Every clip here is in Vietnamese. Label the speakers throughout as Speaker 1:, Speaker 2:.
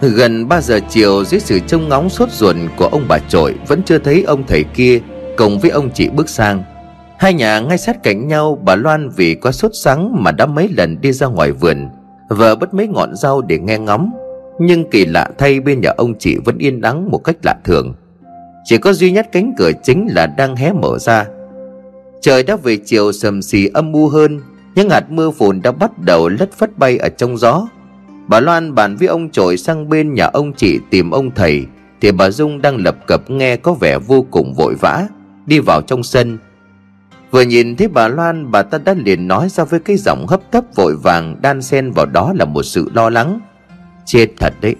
Speaker 1: Gần 3 giờ chiều, dưới sự trông ngóng sốt ruột của ông bà trội, Vẫn chưa thấy ông thầy kia cùng với ông chị bước sang. Hai nhà ngay sát cạnh nhau, Bà Loan vì quá sốt sắng mà đã mấy lần đi ra ngoài vườn, Vợ bất mấy ngọn rau để nghe ngóng. Nhưng kỳ lạ thay, bên nhà ông chị vẫn yên đắng một cách lạ thường. Chỉ có duy nhất cánh cửa chính là đang hé mở ra. Trời đã về chiều sầm xì âm u hơn, Những hạt mưa phùn đã bắt đầu lất phất bay ở trong gió. Bà Loan bàn với ông trội sang bên nhà ông chị tìm ông thầy, Thì bà Dung đang lập cập nghe có vẻ vô cùng vội vã, Đi vào trong sân. Vừa nhìn thấy bà Loan, bà ta đã liền nói ra với cái giọng hấp tấp vội vàng, Đan xen vào đó là một sự lo lắng. Chết thật đấy,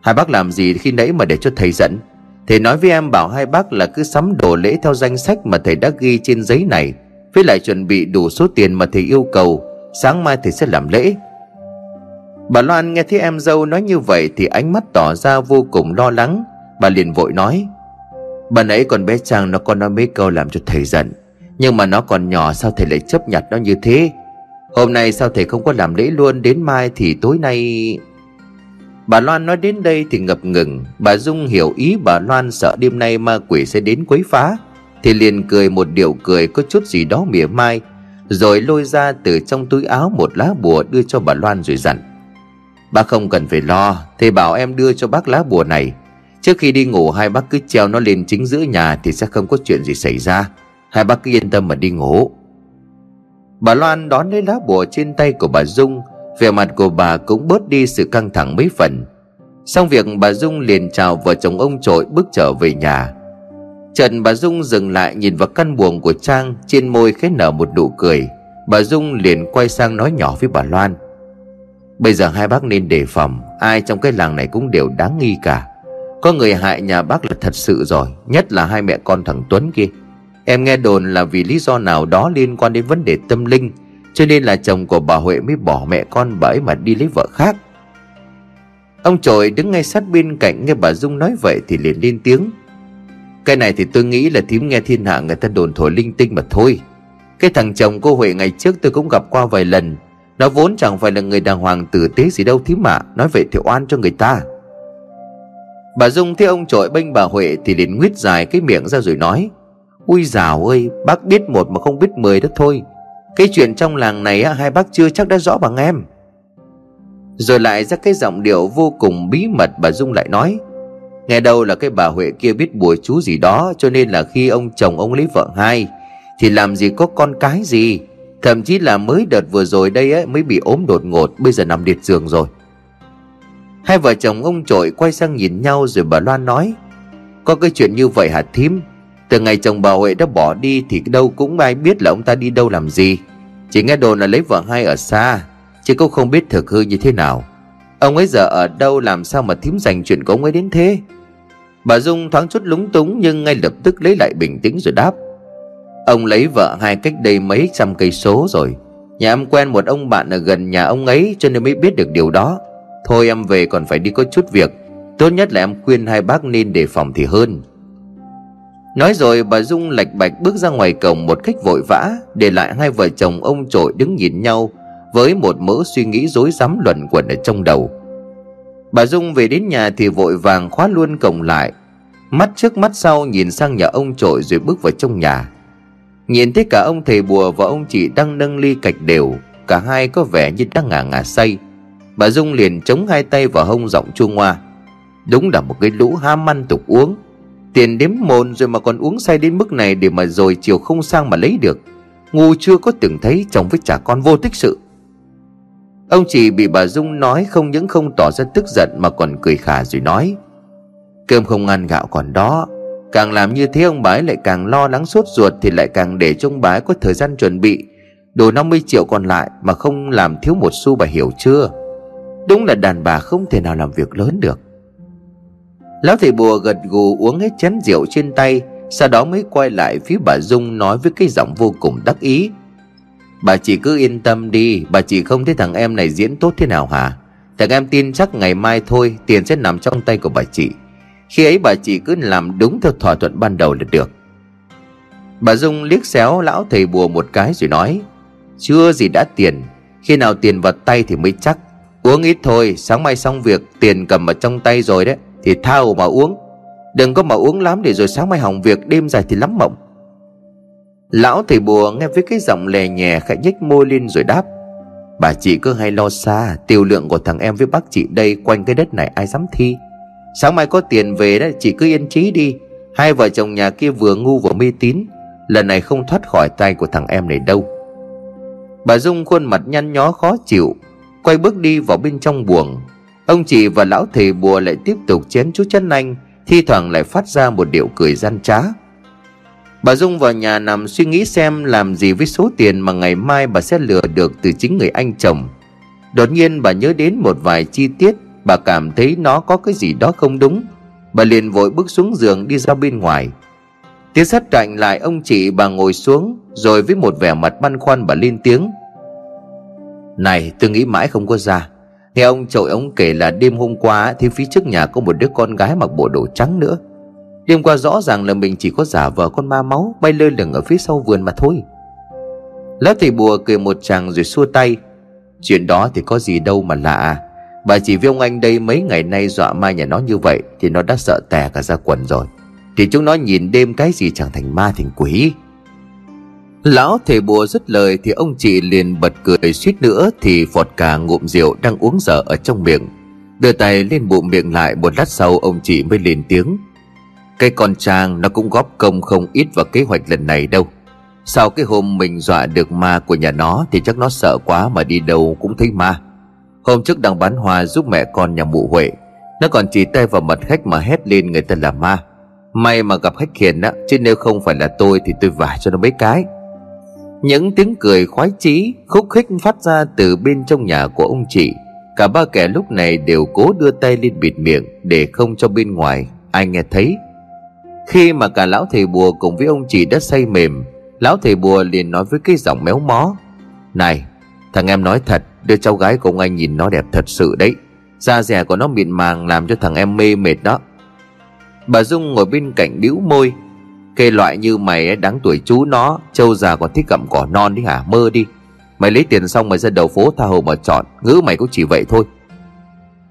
Speaker 1: Hai bác làm gì khi nãy mà để cho thầy dẫn Thầy nói với em bảo hai bác là cứ sắm đồ lễ theo danh sách mà thầy đã ghi trên giấy này, Với lại chuẩn bị đủ số tiền mà thầy yêu cầu, Sáng mai thầy sẽ làm lễ. Bà Loan nghe thấy em dâu nói như vậy Thì ánh mắt tỏ ra vô cùng lo lắng. Bà liền vội nói Bà nãy còn bé Trang nó còn nói mấy câu làm cho thầy giận, Nhưng mà nó còn nhỏ sao thầy lại chấp nhặt nó như thế? Hôm nay sao thầy không có làm lễ luôn, Đến mai thì tối nay Bà Loan nói đến đây thì ngập ngừng. Bà Dung hiểu ý bà Loan sợ đêm nay ma quỷ sẽ đến quấy phá. Thì liền cười một điệu cười có chút gì đó mỉa mai, Rồi lôi ra từ trong túi áo một lá bùa đưa cho bà Loan rồi dặn Bác không cần phải lo, Thầy bảo em đưa cho bác lá bùa này. Trước khi đi ngủ, hai bác cứ treo nó lên chính giữa nhà Thì sẽ không có chuyện gì xảy ra. Hai bác cứ yên tâm mà đi ngủ. Bà Loan đón lấy lá bùa trên tay của bà Dung. Vẻ mặt của bà cũng bớt đi sự căng thẳng mấy phần. Xong việc, bà Dung liền chào vợ chồng ông trội bước trở về nhà. Trần bà Dung dừng lại nhìn vào căn buồng của Trang, Trên môi khẽ nở một nụ cười. Bà Dung liền quay sang nói nhỏ với bà Loan. Bây giờ hai bác nên đề phòng, Ai trong cái làng này cũng đều đáng nghi cả. Có người hại nhà bác là thật sự rồi, Nhất là hai mẹ con thằng Tuấn kia. Em nghe đồn là vì lý do nào đó liên quan đến vấn đề tâm linh, Cho nên là chồng của bà Huệ mới bỏ mẹ con bà ấy mà đi lấy vợ khác. Ông trội đứng ngay sát bên cạnh nghe bà Dung nói vậy thì liền lên tiếng. Cái này thì tôi nghĩ là thím nghe thiên hạ người ta đồn thổi linh tinh mà thôi. Cái thằng chồng cô Huệ ngày trước tôi cũng gặp qua vài lần nó vốn chẳng phải là người đàng hoàng tử tế gì đâu thím mà Nói vậy thì oan cho người ta. Bà Dung thấy ông trội bênh bà Huệ thì liền nguyết dài cái miệng ra rồi nói, Ui dào ơi, bác biết một mà không biết mười đó thôi. Cái chuyện trong làng này hai bác chưa chắc đã rõ bằng em. Rồi lại ra cái giọng điệu vô cùng bí mật bà Dung lại nói, Nghe đâu là cái bà Huệ kia biết bùa chú gì đó, Cho nên là khi ông chồng ông lấy vợ hai, Thì làm gì có con cái gì? Thậm chí là mới đợt vừa rồi đây ấy, mới bị ốm đột ngột, Bây giờ nằm liệt giường rồi. Hai vợ chồng ông trội quay sang nhìn nhau rồi bà Loan nói, Có cái chuyện như vậy hả thím? Từ ngày chồng bà Huệ đã bỏ đi Thì đâu cũng ai biết là ông ta đi đâu làm gì. Chỉ nghe đồn là lấy vợ hai ở xa, Chứ cũng không biết thực hư như thế nào. Ông ấy giờ ở đâu, làm sao mà thím dành chuyện của ông ấy đến thế? Bà Dung thoáng chút lúng túng Nhưng ngay lập tức lấy lại bình tĩnh rồi đáp Ông lấy vợ hai cách đây mấy trăm cây số rồi. Nhà em quen một ông bạn ở gần nhà ông ấy Cho nên mới biết được điều đó. Thôi em về còn phải đi có chút việc. Tốt nhất là em khuyên hai bác nên đề phòng thì hơn. Nói rồi bà Dung lạch bạch bước ra ngoài cổng một cách vội vã, Để lại hai vợ chồng ông trội đứng nhìn nhau Với một mớ suy nghĩ rối rắm luẩn quẩn ở trong đầu. Bà Dung về đến nhà thì vội vàng khóa luôn cổng lại, Mắt trước mắt sau nhìn sang nhà ông trội rồi bước vào trong nhà. Nhìn thấy cả ông thầy bùa và ông chị đang nâng ly cạch đều, Cả hai có vẻ như đang ngả ngả say. Bà Dung liền chống hai tay vào hông giọng chua ngoa. Đúng là một cái lũ ham ăn tục uống. Tiền đếm mồn rồi mà còn uống say đến mức này Để mà rồi chiều không sang mà lấy được. Ngu chưa có từng thấy chồng với trả con vô tích sự. Ông chị bị bà Dung nói không những không tỏ ra tức giận Mà còn cười khả rồi nói. Cơm không ăn gạo còn đó. Càng làm như thế ông bái lại càng lo lắng sốt ruột Thì lại càng để cho ông bái có thời gian chuẩn bị. Đồ 50 triệu còn lại Mà không làm thiếu một xu bà hiểu chưa? Đúng là đàn bà không thể nào làm việc lớn được. Lão thầy bùa gật gù uống hết chén rượu trên tay, Sau đó mới quay lại phía bà Dung nói với cái giọng vô cùng đắc ý. Bà chỉ cứ yên tâm đi, Bà chỉ không thấy thằng em này diễn tốt thế nào hả? Thằng em tin chắc ngày mai thôi, Tiền sẽ nằm trong tay của bà chị. Khi ấy bà chị cứ làm đúng theo thỏa thuận ban đầu là được. Bà Dung liếc xéo lão thầy bùa một cái rồi nói, Chưa gì đã tiền, Khi nào tiền vào tay thì mới chắc. Uống ít thôi, Sáng mai xong việc, Tiền cầm ở trong tay rồi đấy, Thì thao mà uống. Đừng có mà uống lắm để rồi sáng mai hỏng việc, Đêm dài thì lắm mộng. Lão thầy bùa nghe với cái giọng lè nhẹ khẽ nhếch môi lên rồi đáp, Bà chị cứ hay lo xa, Tiêu lượng của thằng em với bác chị đây Quanh cái đất này ai dám thi? Sáng mai có tiền về đó chị cứ yên trí đi. Hai vợ chồng nhà kia vừa ngu vừa mê tín Lần này không thoát khỏi tay của thằng em này đâu. Bà Dung khuôn mặt nhăn nhó khó chịu Quay bước đi vào bên trong buồng. Ông chị và lão thầy bùa lại tiếp tục chén chú chân anh Thi thoảng lại phát ra một điệu cười gian trá. Bà Dung vào nhà nằm suy nghĩ xem làm gì với số tiền mà ngày mai bà sẽ lừa được từ chính người anh chồng. Đột nhiên bà nhớ đến một vài chi tiết, bà cảm thấy nó có cái gì đó không đúng. Bà liền vội bước xuống giường đi ra bên ngoài. Tiến sát cạnh lại ông chị bà ngồi xuống, rồi với một vẻ mặt băn khoăn bà lên tiếng. Này tôi nghĩ mãi không có ra Nghe ông chậu ông kể là đêm hôm qua Thì phía trước nhà có một đứa con gái mặc bộ đồ trắng nữa Đêm qua rõ ràng là mình chỉ có giả vờ con ma máu Bay lơ lửng ở phía sau vườn mà thôi Lão thầy bùa cười một chàng rồi xua tay Chuyện đó thì có gì đâu mà lạ Bà chỉ với ông anh đây mấy ngày nay dọa ma nhà nó như vậy Thì nó đã sợ tè cả ra quần rồi. Thì chúng nó nhìn đêm cái gì chẳng thành ma thành quỷ. Lão thầy bùa dứt lời thì ông chị liền bật cười suýt nữa Thì phọt cả ngụm rượu đang uống dở ở trong miệng. Đưa tay lên bụng miệng lại một lát sau ông chị mới lên tiếng. Cái con Trang nó cũng góp công không ít vào kế hoạch lần này đâu. Sau cái hôm mình dọa được ma của nhà nó Thì chắc nó sợ quá mà đi đâu cũng thấy ma. Hôm trước đang bán hoa giúp mẹ con nhà mụ Huệ, Nó còn chỉ tay vào mặt khách mà hét lên người ta là ma. May mà gặp khách hiền á, Chứ nếu không phải là tôi thì tôi vả cho nó mấy cái. Những tiếng cười khoái chí, Khúc khích phát ra từ bên trong nhà của ông chị. Cả ba kẻ lúc này đều cố đưa tay lên bịt miệng Để không cho bên ngoài ai nghe thấy. Khi mà cả lão thầy bùa cùng với ông chị đã say mềm, Lão thầy bùa liền nói với cái giọng méo mó. Này thằng em nói thật, Đứa cháu gái của ông anh nhìn nó đẹp thật sự đấy. Da rẻ của nó mịn màng làm cho thằng em mê mệt đó. Bà Dung ngồi bên cạnh bĩu môi. Cây loại như mày đáng tuổi chú nó. Châu già còn thích gặm cỏ non đi hả? Mơ đi. Mày lấy tiền xong mày ra đầu phố tha hồ mà chọn. Ngữ mày cũng chỉ vậy thôi.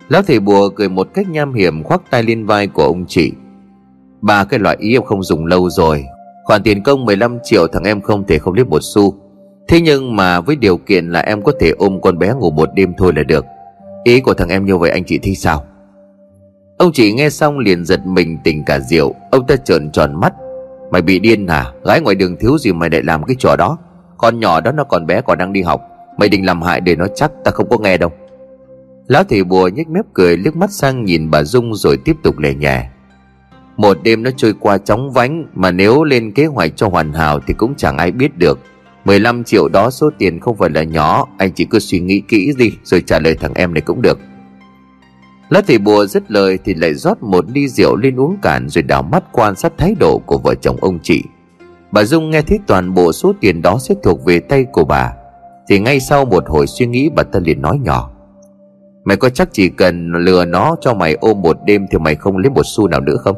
Speaker 1: Lão thầy bùa cười một cách nham hiểm, khoác tay lên vai của ông chị. Ba cái loại ý em không dùng lâu rồi. Khoản tiền công 15 triệu, thằng em không thể không lấy một xu. Thế nhưng mà với điều kiện là em có thể ôm con bé ngủ một đêm thôi là được. Ý của thằng em như vậy anh chị thấy sao? Ông chị nghe xong liền giật mình tỉnh cả rượu. Ông ta trợn tròn mắt. Mày bị điên à? Gái ngoài đường thiếu gì mày lại làm cái trò đó? Con nhỏ đó nó còn bé còn đang đi học. Mày định làm hại để nó chắc ta không có nghe đâu. Lão thầy bùa nhếch mép cười, liếc mắt sang nhìn bà Dung rồi tiếp tục lề nhẹ một đêm nó trôi qua chóng vánh, Mà nếu lên kế hoạch cho hoàn hảo Thì cũng chẳng ai biết được. 15 triệu đó số tiền không phải là nhỏ, Anh chỉ cứ suy nghĩ kỹ đi, Rồi trả lời thằng em này cũng được. Lá thầy bùa dứt lời Thì lại rót một ly rượu lên uống cạn Rồi đảo mắt quan sát thái độ của vợ chồng ông chị. Bà Dung nghe thấy toàn bộ số tiền đó sẽ thuộc về tay của bà, Thì ngay sau một hồi suy nghĩ bà ta liền nói nhỏ. Mày có chắc chỉ cần lừa nó cho mày ôm một đêm Thì mày không lấy một xu nào nữa không?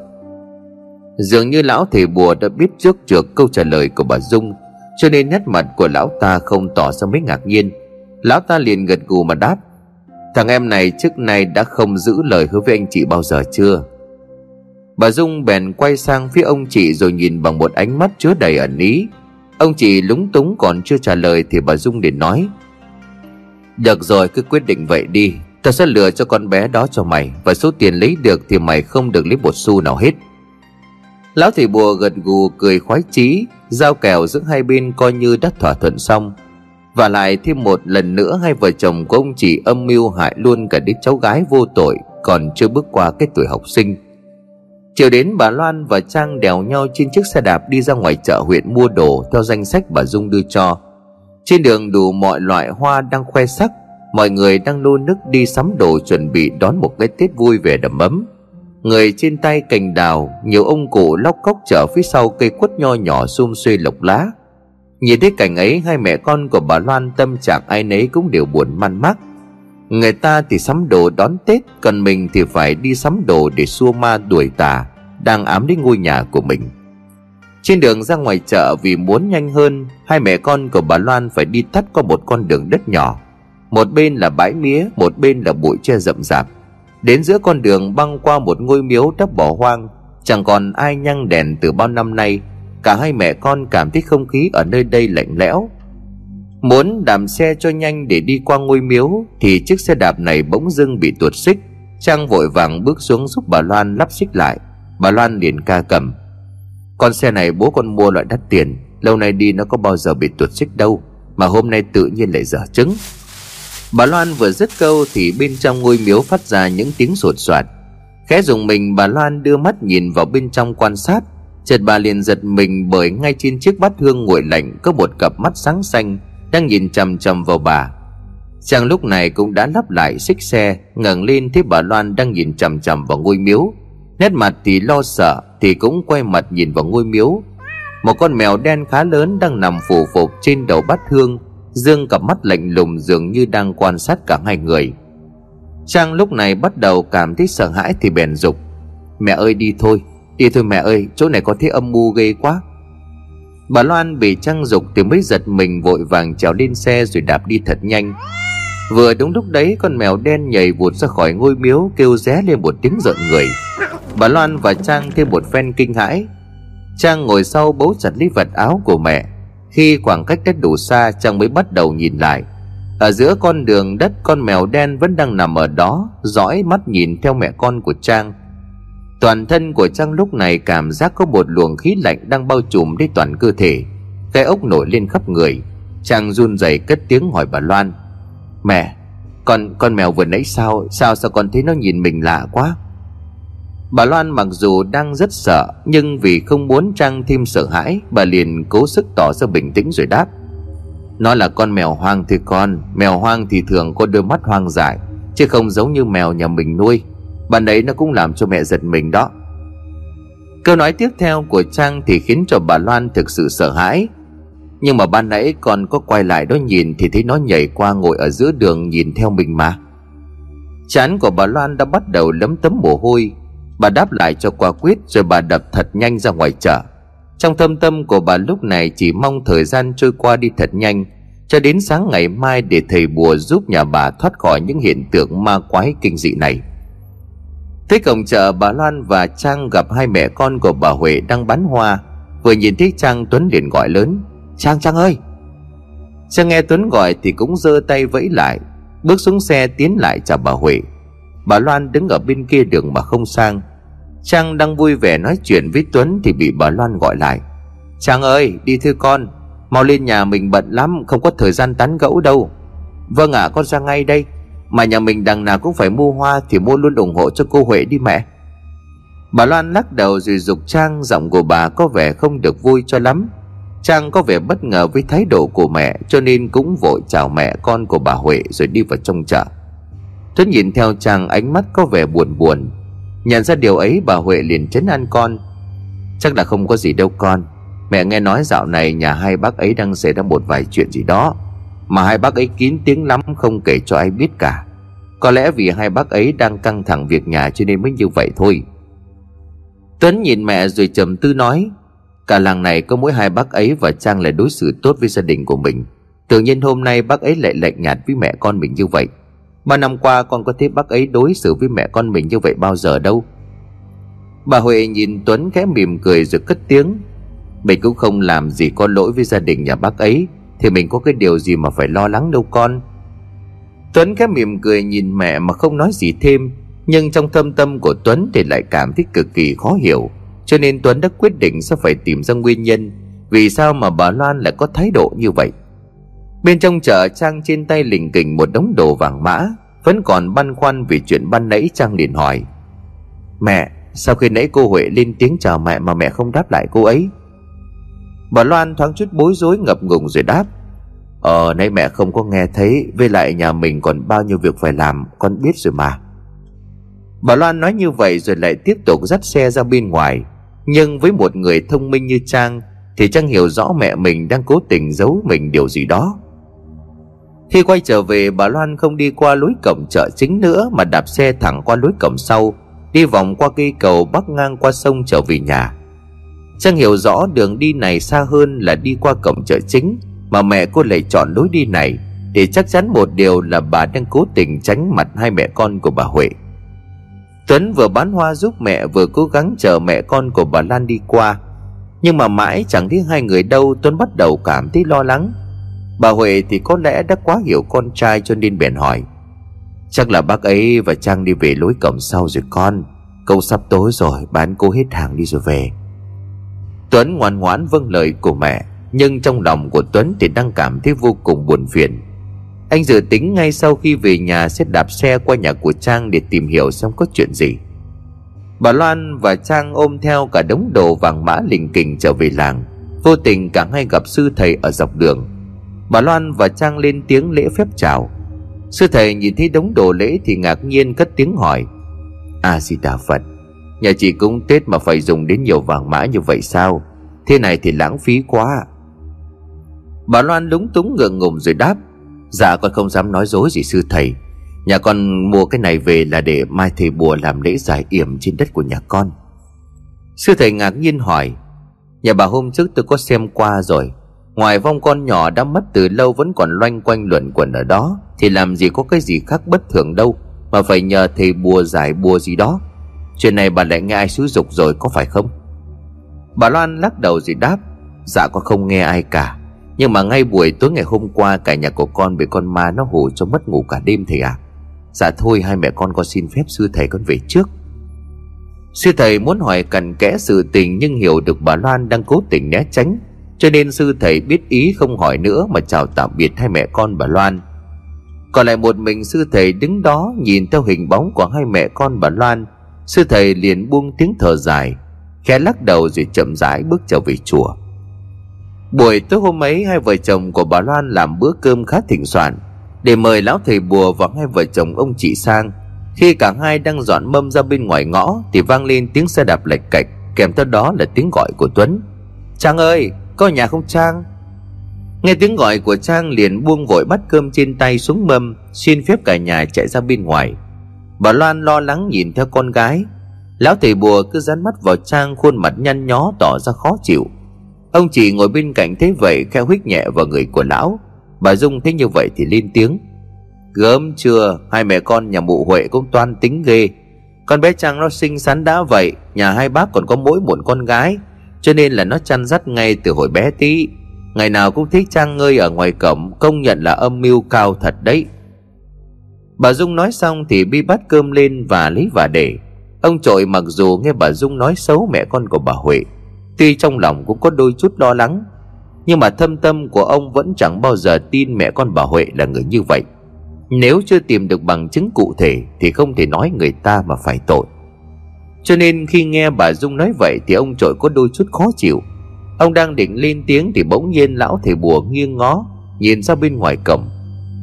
Speaker 1: Dường như lão thầy bùa đã biết trước được câu trả lời của bà Dung cho nên nét mặt của lão ta không tỏ ra mấy ngạc nhiên. Lão ta liền gật gù mà đáp, Thằng em này trước nay đã không giữ lời hứa với anh chị bao giờ chưa? Bà Dung bèn quay sang phía ông chị rồi nhìn bằng một ánh mắt chứa đầy ẩn ý. Ông chị lúng túng còn chưa trả lời thì bà Dung liền nói, Được rồi, cứ quyết định vậy đi. Ta sẽ lừa cho con bé đó cho mày Và số tiền lấy được thì mày không được lấy một xu nào hết. Lão thầy bùa gật gù cười khoái chí Giao kèo giữa hai bên coi như đã thỏa thuận xong Và lại thêm một lần nữa Hai vợ chồng của ông chỉ âm mưu hại luôn cả đứa cháu gái vô tội Còn chưa bước qua cái tuổi học sinh Chiều đến bà Loan và Trang đèo nhau trên chiếc xe đạp đi ra ngoài chợ huyện mua đồ theo danh sách bà Dung đưa cho. Trên đường đủ mọi loại hoa đang khoe sắc, mọi người đang nô nức đi sắm đồ chuẩn bị đón một cái Tết vui về đầm ấm. Người trên tay cành đào, Nhiều ông cụ lóc cốc chở phía sau cây quất nho nhỏ xum xuê lộc lá. Nhìn thấy cảnh ấy, Hai mẹ con của bà Loan tâm trạng ai nấy cũng đều buồn man mác. Người ta thì sắm đồ đón Tết, Còn mình thì phải đi sắm đồ để xua ma đuổi tà, Đang ám đến ngôi nhà của mình. Trên đường ra ngoài chợ, vì muốn nhanh hơn, Hai mẹ con của bà Loan phải đi tắt qua một con đường đất nhỏ. Một bên là bãi mía, Một bên là bụi tre rậm rạp. Đến giữa con đường băng qua một ngôi miếu đắp bỏ hoang, Chẳng còn ai nhăng đèn từ bao năm nay. Cả hai mẹ con cảm thấy không khí ở nơi đây lạnh lẽo. Muốn đạp xe cho nhanh để đi qua ngôi miếu, Thì chiếc xe đạp này bỗng dưng bị tuột xích. Trang vội vàng bước xuống giúp bà Loan lắp xích lại. Bà Loan liền ca cầm. Con xe này bố con mua loại đắt tiền, Lâu nay đi nó có bao giờ bị tuột xích đâu, Mà hôm nay tự nhiên lại dở trứng. Bà Loan vừa dứt câu Thì bên trong ngôi miếu phát ra những tiếng sột soạt. Khẽ dùng mình, bà Loan đưa mắt nhìn vào bên trong quan sát. Chợt bà liền giật mình bởi ngay trên chiếc bát hương nguội lạnh Có một cặp mắt sáng xanh Đang nhìn chằm chằm vào bà. Chàng lúc này cũng đã lắp lại xích xe, ngẩng lên thấy bà Loan đang nhìn chằm chằm vào ngôi miếu. Nét mặt thì lo sợ, Thì cũng quay mặt nhìn vào ngôi miếu. Một con mèo đen khá lớn đang nằm phủ phục trên đầu bát hương. Dương cặp mắt lạnh lùng dường như đang quan sát cả hai người. Trang lúc này bắt đầu cảm thấy sợ hãi thì bèn dục, Mẹ ơi, đi thôi. Đi thôi mẹ ơi, chỗ này có thế âm mưu ghê quá. Bà Loan bị Trang dục thì mới giật mình vội vàng trèo lên xe rồi đạp đi thật nhanh. Vừa đúng lúc đấy, con mèo đen nhảy vụt ra khỏi ngôi miếu, kêu ré lên một tiếng giận người. Bà Loan và Trang thêm một phen kinh hãi. Trang ngồi sau bấu chặt lấy vật áo của mẹ. Khi khoảng cách đã đủ xa Trang mới bắt đầu nhìn lại. Ở giữa con đường đất, con mèo đen vẫn đang nằm ở đó, Dõi mắt nhìn theo mẹ con của Trang. Toàn thân của Trang lúc này cảm giác có một luồng khí lạnh đang bao trùm đi toàn cơ thể. Cái ốc nổi lên khắp người. Trang run rẩy cất tiếng hỏi bà Loan. Mẹ, Con con mèo vừa nãy sao Sao sao con thấy nó nhìn mình lạ quá? Bà Loan mặc dù đang rất sợ, Nhưng vì không muốn Trang thêm sợ hãi, Bà liền cố sức tỏ ra bình tĩnh rồi đáp. Nó là con mèo hoang thì con, Mèo hoang thì thường có đôi mắt hoang dại, Chứ không giống như mèo nhà mình nuôi. Bạn ấy nó cũng làm cho mẹ giật mình đó. Câu nói tiếp theo của Trang thì khiến cho bà Loan thực sự sợ hãi. Nhưng mà ban nãy còn có quay lại đó nhìn Thì thấy nó nhảy qua ngồi ở giữa đường nhìn theo mình mà. Chán của bà Loan đã bắt đầu lấm tấm mồ hôi. Bà đáp lại cho quả quyết rồi bà đập thật nhanh ra ngoài chợ. Trong thâm tâm của bà lúc này chỉ mong thời gian trôi qua đi thật nhanh, Cho đến sáng ngày mai để thầy bùa giúp nhà bà thoát khỏi những hiện tượng ma quái kinh dị này. Tới cổng chợ, bà Loan và Trang gặp hai mẹ con của bà Huệ đang bán hoa. Vừa nhìn thấy Trang, Tuấn liền gọi lớn, Trang Trang ơi! Trang nghe Tuấn gọi thì cũng giơ tay vẫy lại, Bước xuống xe tiến lại chào bà Huệ. Bà Loan đứng ở bên kia đường mà không sang. Trang đang vui vẻ nói chuyện với Tuấn Thì bị bà Loan gọi lại. Trang ơi đi thưa con Mau lên nhà mình bận lắm Không có thời gian tán gẫu đâu. Vâng ạ à, con ra ngay đây. Mà nhà mình đằng nào cũng phải mua hoa Thì mua luôn ủng hộ cho cô Huệ đi mẹ. Bà Loan lắc đầu rồi dục Trang Giọng của bà có vẻ không được vui cho lắm. Trang có vẻ bất ngờ với thái độ của mẹ Cho nên cũng vội chào mẹ con của bà Huệ Rồi đi vào trong chợ. Tuấn nhìn theo Trang, ánh mắt có vẻ buồn buồn. Nhận ra điều ấy, bà Huệ liền chấn an con. Chắc là không có gì đâu con. Mẹ nghe nói dạo này nhà hai bác ấy đang xảy ra một vài chuyện gì đó, Mà hai bác ấy kín tiếng lắm, không kể cho ai biết cả. Có lẽ vì hai bác ấy đang căng thẳng việc nhà cho nên mới như vậy thôi. Tuấn nhìn mẹ rồi trầm tư nói, Cả làng này có mỗi hai bác ấy và Trang lại đối xử tốt với gia đình của mình. Tự nhiên hôm nay bác ấy lại lạnh nhạt với mẹ con mình như vậy. Ba năm qua con có thấy bác ấy đối xử với mẹ con mình như vậy bao giờ đâu. Bà Huệ nhìn Tuấn khẽ mỉm cười rồi cất tiếng. Mình cũng không làm gì có lỗi với gia đình nhà bác ấy, Thì mình có cái điều gì mà phải lo lắng đâu con. Tuấn khẽ mỉm cười nhìn mẹ mà không nói gì thêm, Nhưng trong thâm tâm của Tuấn thì lại cảm thấy cực kỳ khó hiểu, Cho nên Tuấn đã quyết định sẽ phải tìm ra nguyên nhân Vì sao mà bà Loan lại có thái độ như vậy. Bên trong chợ Trang trên tay lình kình một đống đồ vàng mã, Vẫn còn băn khoăn vì chuyện ban nãy Trang liền hỏi. Mẹ, Sau khi nãy cô Huệ lên tiếng chào mẹ mà mẹ không đáp lại cô ấy? Bà Loan thoáng chút bối rối ngập ngừng rồi đáp. Ờ nay mẹ không có nghe thấy, Với lại nhà mình còn bao nhiêu việc phải làm, Con biết rồi mà. Bà Loan nói như vậy rồi lại tiếp tục dắt xe ra bên ngoài. Nhưng với một người thông minh như Trang Thì Trang hiểu rõ mẹ mình đang cố tình giấu mình điều gì đó khi quay trở về, bà Loan không đi qua lối cổng chợ chính nữa Mà đạp xe thẳng qua lối cổng sau, Đi vòng qua cây cầu bắc ngang qua sông trở về nhà. Trang hiểu rõ đường đi này xa hơn là đi qua cổng chợ chính, Mà mẹ cô lại chọn lối đi này để chắc chắn một điều là bà đang cố tình tránh mặt hai mẹ con của bà Huệ. Tuấn vừa bán hoa giúp mẹ, vừa cố gắng chờ mẹ con của bà Lan đi qua. Nhưng mà mãi chẳng thấy hai người đâu, Tuấn bắt đầu cảm thấy lo lắng. Bà Huệ thì có lẽ đã quá hiểu con trai cho nên bèn hỏi. Chắc là bác ấy và Trang đi về lối cổng sau rồi con. Câu sắp tối rồi, bán cô hết hàng đi rồi về. Tuấn ngoan ngoãn vâng lời của mẹ, Nhưng trong lòng của Tuấn thì đang cảm thấy vô cùng buồn phiền. Anh dự tính ngay sau khi về nhà sẽ đạp xe qua nhà của Trang để tìm hiểu xem có chuyện gì. Bà Loan và Trang ôm theo cả đống đồ vàng mã lình kình trở về làng. Vô tình cả hai gặp sư thầy ở dọc đường. Bà Loan và Trang lên tiếng lễ phép chào. Sư thầy nhìn thấy đống đồ lễ thì ngạc nhiên cất tiếng hỏi A Di Đà Phật Nhà chị cúng Tết mà phải dùng đến nhiều vàng mã như vậy sao? Thế này thì lãng phí quá. Bà Loan lúng túng ngượng ngùng rồi đáp Dạ con không dám nói dối gì sư thầy. Nhà con mua cái này về là để mai thầy bùa làm lễ giải yểm trên đất của nhà con. Sư thầy ngạc nhiên hỏi, Nhà bà hôm trước tôi có xem qua rồi Ngoài vong con nhỏ đã mất từ lâu vẫn còn loanh quanh luẩn quẩn ở đó, Thì làm gì có cái gì khác bất thường đâu, Mà phải nhờ thầy bùa giải bùa gì đó. Chuyện này bà lại nghe ai xúi dục rồi có phải không? Bà Loan lắc đầu rồi đáp Dạ con không nghe ai cả, Nhưng mà ngay buổi tối ngày hôm qua Cả nhà của con bị con ma nó hù cho mất ngủ cả đêm thầy ạ. À. Dạ thôi, hai mẹ con có xin phép sư thầy con về trước. Sư thầy muốn hỏi cặn kẽ sự tình Nhưng hiểu được bà Loan đang cố tình né tránh cho nên sư thầy biết ý không hỏi nữa Mà chào tạm biệt hai mẹ con bà Loan. Còn lại một mình sư thầy đứng đó Nhìn theo hình bóng của hai mẹ con bà Loan, Sư thầy liền buông tiếng thở dài, khẽ lắc đầu rồi chậm rãi bước trở về chùa. Buổi tối hôm ấy, hai vợ chồng của bà loan làm bữa cơm khá thịnh soạn, để mời lão thầy bùa và hai vợ chồng ông chị sang. Khi cả hai đang dọn mâm ra bên ngoài ngõ thì vang lên tiếng xe đạp lệch cạch, kèm theo đó là tiếng gọi của tuấn. Trang ơi có nhà không trang? Nghe tiếng gọi của trang liền buông vội bắt cơm trên tay xuống mâm, xin phép cả nhà chạy ra bên ngoài. Bà loan lo lắng nhìn theo con gái. Lão thầy bùa cứ dán mắt vào Trang, khuôn mặt nhăn nhó tỏ ra khó chịu. Ông chị ngồi bên cạnh thế vậy, khẽ huyết nhẹ vào người của lão. Bà Dung thấy như vậy thì lên tiếng. Gớm chưa, Hai mẹ con nhà mụ Huệ cũng toan tính ghê. Con bé Trang nó xinh xắn đã vậy, Nhà hai bác còn có mỗi một con gái. Cho nên là nó chăn dắt ngay từ hồi bé tí. Ngày nào cũng thích Trang ngơi ở ngoài cổng, Công nhận là âm mưu cao thật đấy. Bà Dung nói xong thì bi bắt cơm lên và lấy và để. Ông trội mặc dù nghe bà Dung nói xấu mẹ con của bà Huệ, Tuy trong lòng cũng có đôi chút lo lắng, Nhưng mà thâm tâm của ông vẫn chẳng bao giờ tin mẹ con bà Huệ là người như vậy. Nếu chưa tìm được bằng chứng cụ thể Thì không thể nói người ta mà phải tội. Cho nên khi nghe bà Dung nói vậy Thì ông trội có đôi chút khó chịu. Ông đang định lên tiếng Thì bỗng nhiên lão thầy bùa nghiêng ngó, Nhìn ra bên ngoài cổng.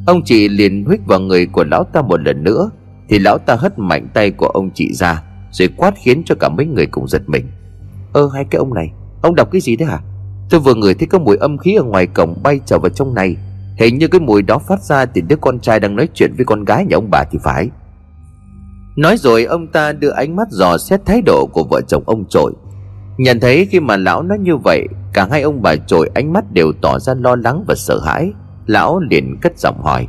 Speaker 1: Ông chị liền huyết vào người của lão ta một lần nữa, Thì lão ta hất mạnh tay của ông chị ra, rồi quát khiến cho cả mấy người cùng giật mình. Ơ, hai cái ông này, Ông đọc cái gì đấy hả? Tôi vừa ngửi thấy có mùi âm khí ở ngoài cổng bay trở vào trong này. Hình như cái mùi đó phát ra từ đứa con trai đang nói chuyện với con gái nhà ông bà thì phải. Nói rồi ông ta đưa ánh mắt dò xét thái độ của vợ chồng ông trội. Nhận thấy khi mà lão nói như vậy, Cả hai ông bà trội ánh mắt đều tỏ ra lo lắng và sợ hãi. Lão liền cất giọng hỏi,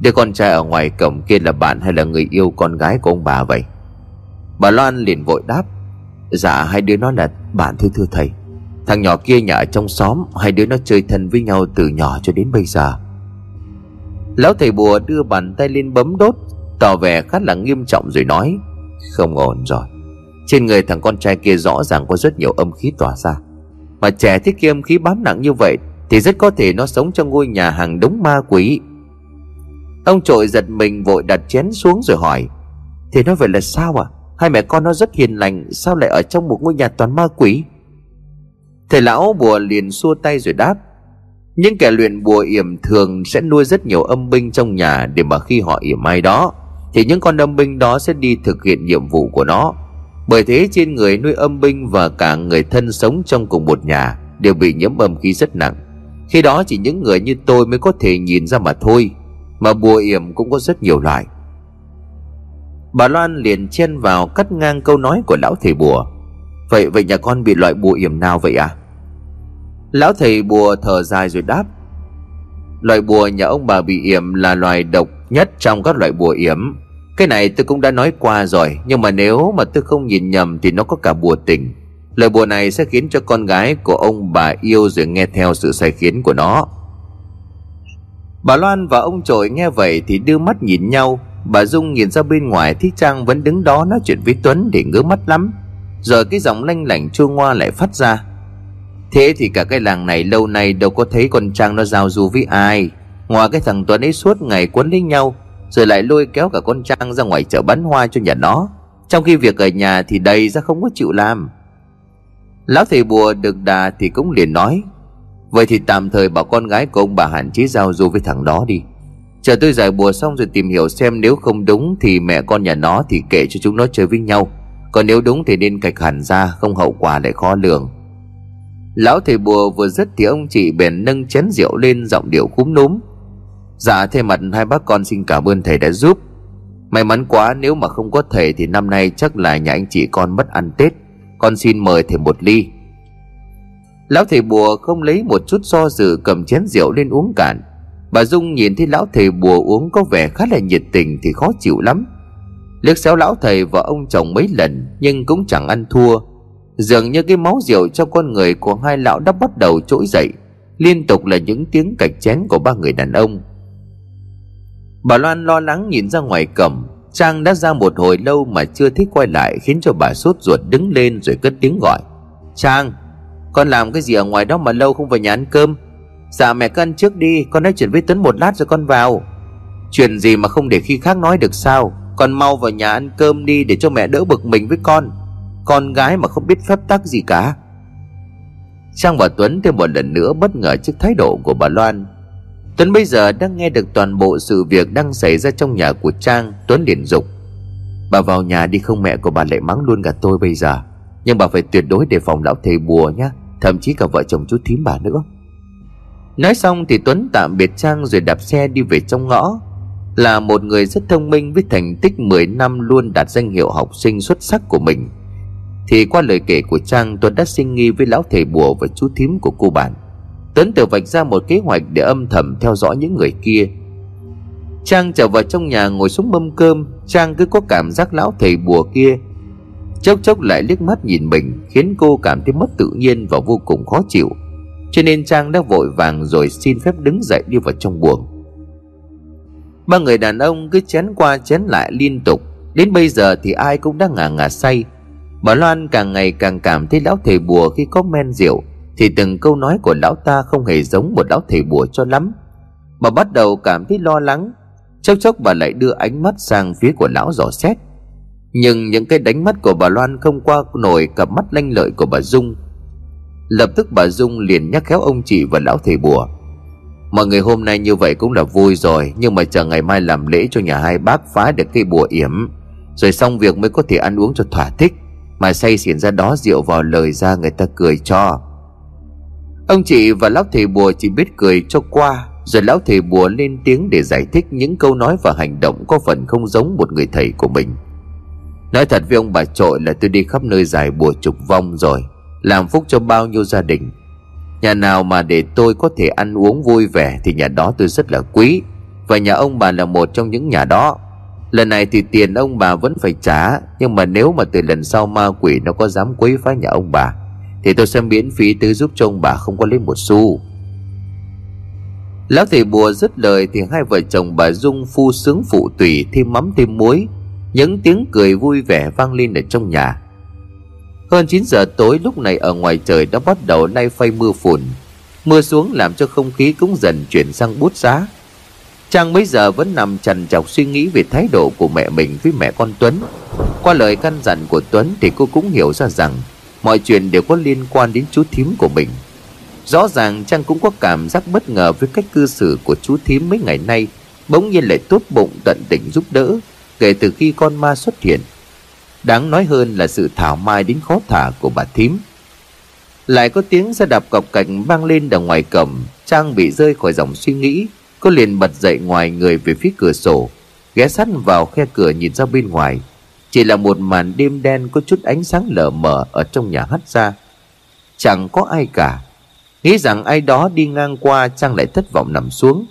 Speaker 1: Đứa con trai ở ngoài cổng kia là bạn hay là người yêu con gái của ông bà vậy? Bà Loan liền vội đáp Dạ hai đứa nó là bạn thưa thưa thầy. Thằng nhỏ kia nhà ở trong xóm, Hai đứa nó chơi thân với nhau từ nhỏ cho đến bây giờ. Lão thầy bùa đưa bàn tay lên bấm đốt Tỏ vẻ khá là nghiêm trọng rồi nói, Không ổn rồi. Trên người thằng con trai kia rõ ràng có rất nhiều âm khí tỏa ra. Mà trẻ thích kia âm khí bám nặng như vậy Thì rất có thể nó sống trong ngôi nhà hàng đống ma quỷ. Ông trội giật mình vội đặt chén xuống rồi hỏi Thì nói vậy là sao à Hai mẹ con nó rất hiền lành, Sao lại ở trong một ngôi nhà toàn ma quỷ? Thầy lão bùa liền xua tay rồi đáp, Những kẻ luyện bùa yểm thường sẽ nuôi rất nhiều âm binh trong nhà Để mà khi họ yểm ai đó. Thì những con âm binh đó sẽ đi thực hiện nhiệm vụ của nó. Bởi thế trên người nuôi âm binh và cả người thân sống trong cùng một nhà Đều bị nhiễm âm khí rất nặng. Khi đó chỉ những người như tôi mới có thể nhìn ra mà thôi, Mà bùa yểm cũng có rất nhiều loại. Bà Loan liền chen vào cắt ngang câu nói của lão thầy bùa. Vậy vậy nhà con bị loại bùa yểm nào vậy à Lão thầy bùa thở dài rồi đáp Loại bùa nhà ông bà bị yểm là loài độc nhất trong các loại bùa yểm. Cái này tôi cũng đã nói qua rồi, Nhưng mà nếu mà tôi không nhìn nhầm thì nó có cả bùa tình. Lời bùa này sẽ khiến cho con gái của ông bà yêu rồi nghe theo sự sai khiến của nó. Bà Loan và ông trội nghe vậy thì đưa mắt nhìn nhau. Bà Dung nhìn ra bên ngoài thấy Trang vẫn đứng đó nói chuyện với Tuấn để ngứa mắt lắm. Rồi cái giọng lanh lảnh chua ngoa lại phát ra. Thế thì cả cái làng này lâu nay đâu có thấy con Trang nó giao du với ai. Ngoài cái thằng Tuấn ấy suốt ngày quấn lấy nhau, Rồi lại lôi kéo cả con Trang ra ngoài chợ bán hoa cho nhà nó. Trong khi việc ở nhà thì đầy ra không có chịu làm. Lão thầy bùa được đà thì cũng liền nói, Vậy thì tạm thời bảo con gái của ông bà hạn chế giao du với thằng đó đi. Chờ tôi giải bùa xong rồi tìm hiểu xem nếu không đúng Thì mẹ con nhà nó thì kệ cho chúng nó chơi với nhau. Còn nếu đúng thì nên cạch hẳn ra, Không hậu quả lại khó lường. Lão thầy bùa vừa dứt thì ông chị bèn nâng chén rượu lên giọng điệu cúm núm. Dạ thay mặt hai bác con xin cảm ơn thầy đã giúp. May mắn quá, nếu mà không có thầy Thì năm nay chắc là nhà anh chị con mất ăn Tết. Con xin mời thầy một ly. Lão thầy bùa không lấy một chút do dự cầm chén rượu lên uống cạn. Bà Dung nhìn thấy lão thầy bùa uống có vẻ khá là nhiệt tình thì khó chịu lắm. Liếc xéo lão thầy và ông chồng mấy lần nhưng cũng chẳng ăn thua. Dường như cái máu rượu trong con người của hai lão đã bắt đầu trỗi dậy. Liên tục là những tiếng cạch chén của ba người đàn ông. Bà Loan lo lắng nhìn ra ngoài cổng. Trang đã ra một hồi lâu mà chưa thích quay lại, Khiến cho bà sốt ruột đứng lên rồi cất tiếng gọi. Trang, Con làm cái gì ở ngoài đó mà lâu không về nhà ăn cơm? Dạ mẹ cứ ăn trước đi, Con nói chuyện với Tuấn một lát rồi con vào. Chuyện gì mà không để khi khác nói được sao? Con mau vào nhà ăn cơm đi Để cho mẹ đỡ bực mình với con. Con gái mà không biết phép tắc gì cả. Trang và Tuấn thêm một lần nữa bất ngờ trước thái độ của bà Loan. Tuấn bây giờ đang nghe được toàn bộ sự việc đang xảy ra trong nhà của Trang, Tuấn liền dục. Bà vào nhà đi không mẹ của bà lại mắng luôn cả tôi bây giờ. Nhưng bà phải tuyệt đối đề phòng lão thầy bùa nhá, Thậm chí cả vợ chồng chú thím bà nữa. Nói xong thì Tuấn tạm biệt Trang rồi đạp xe đi về trong ngõ. Là một người rất thông minh với thành tích 10 năm luôn đạt danh hiệu học sinh xuất sắc của mình. Thì qua lời kể của Trang, Tuấn đã sinh nghi với lão thầy bùa và chú thím của cô bạn. Tuấn tự vạch ra một kế hoạch để âm thầm theo dõi những người kia. Trang trở vào trong nhà ngồi xuống mâm cơm. Trang cứ có cảm giác lão thầy bùa kia Chốc chốc lại liếc mắt nhìn mình, Khiến cô cảm thấy mất tự nhiên và vô cùng khó chịu. Cho nên Trang đã vội vàng rồi xin phép đứng dậy đi vào trong buồng. Ba người đàn ông cứ chén qua chén lại liên tục. Đến bây giờ thì ai cũng đã ngả ngả say. Bà Loan càng ngày càng cảm thấy lão thầy bùa khi có men rượu, thì từng câu nói của lão ta không hề giống một lão thầy bùa cho lắm. Bà bắt đầu cảm thấy lo lắng, Chốc chốc bà lại đưa ánh mắt sang phía của lão dò xét. Nhưng những cái đánh mắt của bà Loan không qua nổi cặp mắt lanh lợi của bà Dung. Lập tức bà Dung liền nhắc khéo ông chị và lão thầy bùa. Mọi người hôm nay như vậy cũng là vui rồi, Nhưng mà chờ ngày mai làm lễ cho nhà hai bác phá được cây bùa yểm. Rồi xong việc mới có thể ăn uống cho thỏa thích. Mà say xỉn ra đó rượu vào lời ra người ta cười cho. Ông chị và lão thầy bùa chỉ biết cười cho qua, Rồi lão thầy bùa lên tiếng để giải thích những câu nói và hành động có phần không giống một người thầy của mình. Nói thật với ông bà trội là tôi đi khắp nơi giải bùa trục vong rồi, Làm phúc cho bao nhiêu gia đình. Nhà nào mà để tôi có thể ăn uống vui vẻ Thì nhà đó tôi rất là quý, Và nhà ông bà là một trong những nhà đó. Lần này thì tiền ông bà vẫn phải trả, Nhưng mà nếu mà từ lần sau ma quỷ nó có dám quấy phá nhà ông bà, thì tôi sẽ miễn phí tư giúp cho ông bà không có lấy một xu. Lão thầy bùa dứt lời Thì hai vợ chồng bà Dung phu sướng phụ tùy Thêm mắm thêm muối, Những tiếng cười vui vẻ vang lên ở trong nhà. Hơn 9 giờ tối lúc này ở ngoài trời đã bắt đầu nay phay mưa phùn. Mưa xuống làm cho không khí cũng dần chuyển sang bút giá. Trang bây giờ vẫn nằm trần trọc suy nghĩ về thái độ của mẹ mình với mẹ con Tuấn. Qua lời căn dặn của Tuấn thì cô cũng hiểu ra rằng mọi chuyện đều có liên quan đến chú thím của mình. Rõ ràng trang cũng có cảm giác bất ngờ với cách cư xử của chú thím mấy ngày nay, bỗng nhiên lại tốt bụng tận tình giúp đỡ, kể từ khi con ma xuất hiện. Đáng nói hơn là sự thảo mai đến khó thả của bà thím. Lại có tiếng xe đạp cọc cạnh vang lên đằng ngoài cổng trang bị rơi khỏi dòng suy nghĩ cô liền bật dậy ngoài người về phía cửa sổ, ghé sát vào khe cửa nhìn ra bên ngoài. Chỉ là một màn đêm đen có chút ánh sáng lờ mờ ở trong nhà hắt ra. Chẳng có ai cả. Nghĩ rằng ai đó đi ngang qua, Trang lại thất vọng nằm xuống.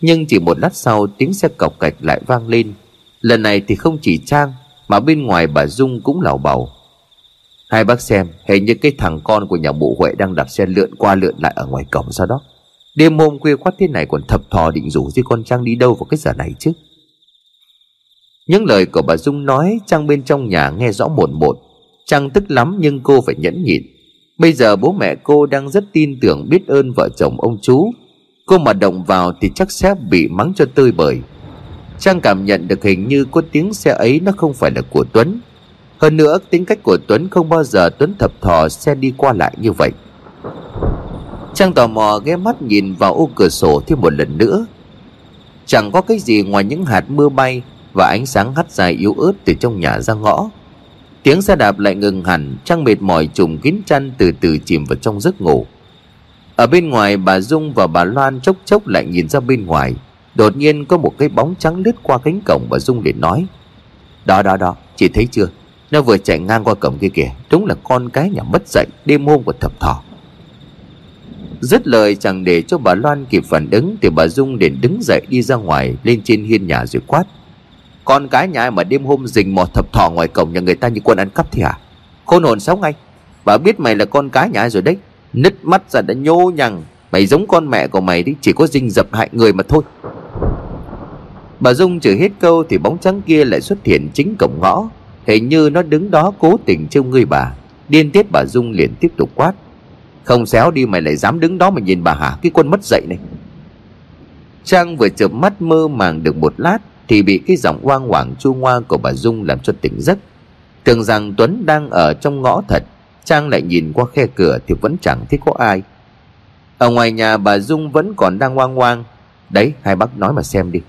Speaker 1: Nhưng chỉ một lát sau, tiếng xe cọc cạch lại vang lên. Lần này thì không chỉ Trang, Mà bên ngoài bà Dung cũng lảo bầu Hai bác xem, Hình như cái thằng con của nhà mụ Huệ Đang đạp xe lượn qua lượn lại ở ngoài cổng sao đó. Đêm hôm khuya khoát thế này còn thập thò định rủ với con Trang đi đâu vào cái giờ này chứ? Những lời của bà Dung nói, Trang bên trong nhà nghe rõ một một. Trang tức lắm nhưng cô phải nhẫn nhịn. Bây giờ bố mẹ cô đang rất tin tưởng biết ơn vợ chồng ông chú. Cô mà động vào thì chắc sẽ bị mắng cho tươi bời. Trang cảm nhận được hình như có tiếng xe ấy nó không phải là của Tuấn. Hơn nữa, tính cách của Tuấn không bao giờ Tuấn thập thò xe đi qua lại như vậy. Trang tò mò ghé mắt nhìn vào ô cửa sổ thêm một lần nữa. Chẳng có cái gì ngoài những hạt mưa bay Và ánh sáng hắt dài yếu ớt từ trong nhà ra ngõ. Tiếng xe đạp lại ngừng hẳn, Trang mệt mỏi trùng kín chăn từ từ chìm vào trong giấc ngủ. Ở bên ngoài, bà Dung và bà Loan chốc chốc lại nhìn ra bên ngoài. Đột nhiên có một cái bóng trắng lướt qua cánh cổng Bà Dung liền nói. Đó đó đó, chị thấy chưa? Nó vừa chạy ngang qua cổng kia kìa. Đúng là con cái nhà mất dạy, đêm hôm của thập thỏ Dứt lời chẳng để cho bà Loan kịp phản ứng Thì bà Dung liền đứng dậy đi ra ngoài, Lên trên hiên nhà rồi quát. Con cái nhà ai mà đêm hôm rình mò thập thò ngoài cổng nhà người ta như quân ăn cắp thì à? Khôn hồn sống ngay. Bà biết mày là con cái nhà ai rồi đấy. Nứt mắt ra đã nhô nhằng. Mày giống con mẹ của mày đi Chỉ có rình dập hại người mà thôi. Bà Dung chửi hết câu Thì bóng trắng kia lại xuất hiện chính cổng ngõ. Hình như nó đứng đó cố tình trông ngươi bà. Điên tiết bà Dung liền tiếp tục quát không xéo đi mày lại dám đứng đó mà nhìn bà hả Cái quân mất dậy này. Trang vừa chợp mắt mơ màng được một lát Thì bị cái giọng oang hoảng chua ngoa của bà Dung làm cho tỉnh giấc. Tưởng rằng Tuấn đang ở trong ngõ thật, Trang lại nhìn qua khe cửa thì vẫn chẳng thấy có ai. Ở ngoài nhà bà Dung vẫn còn đang oang oang. Đấy, hai bác nói mà xem đi.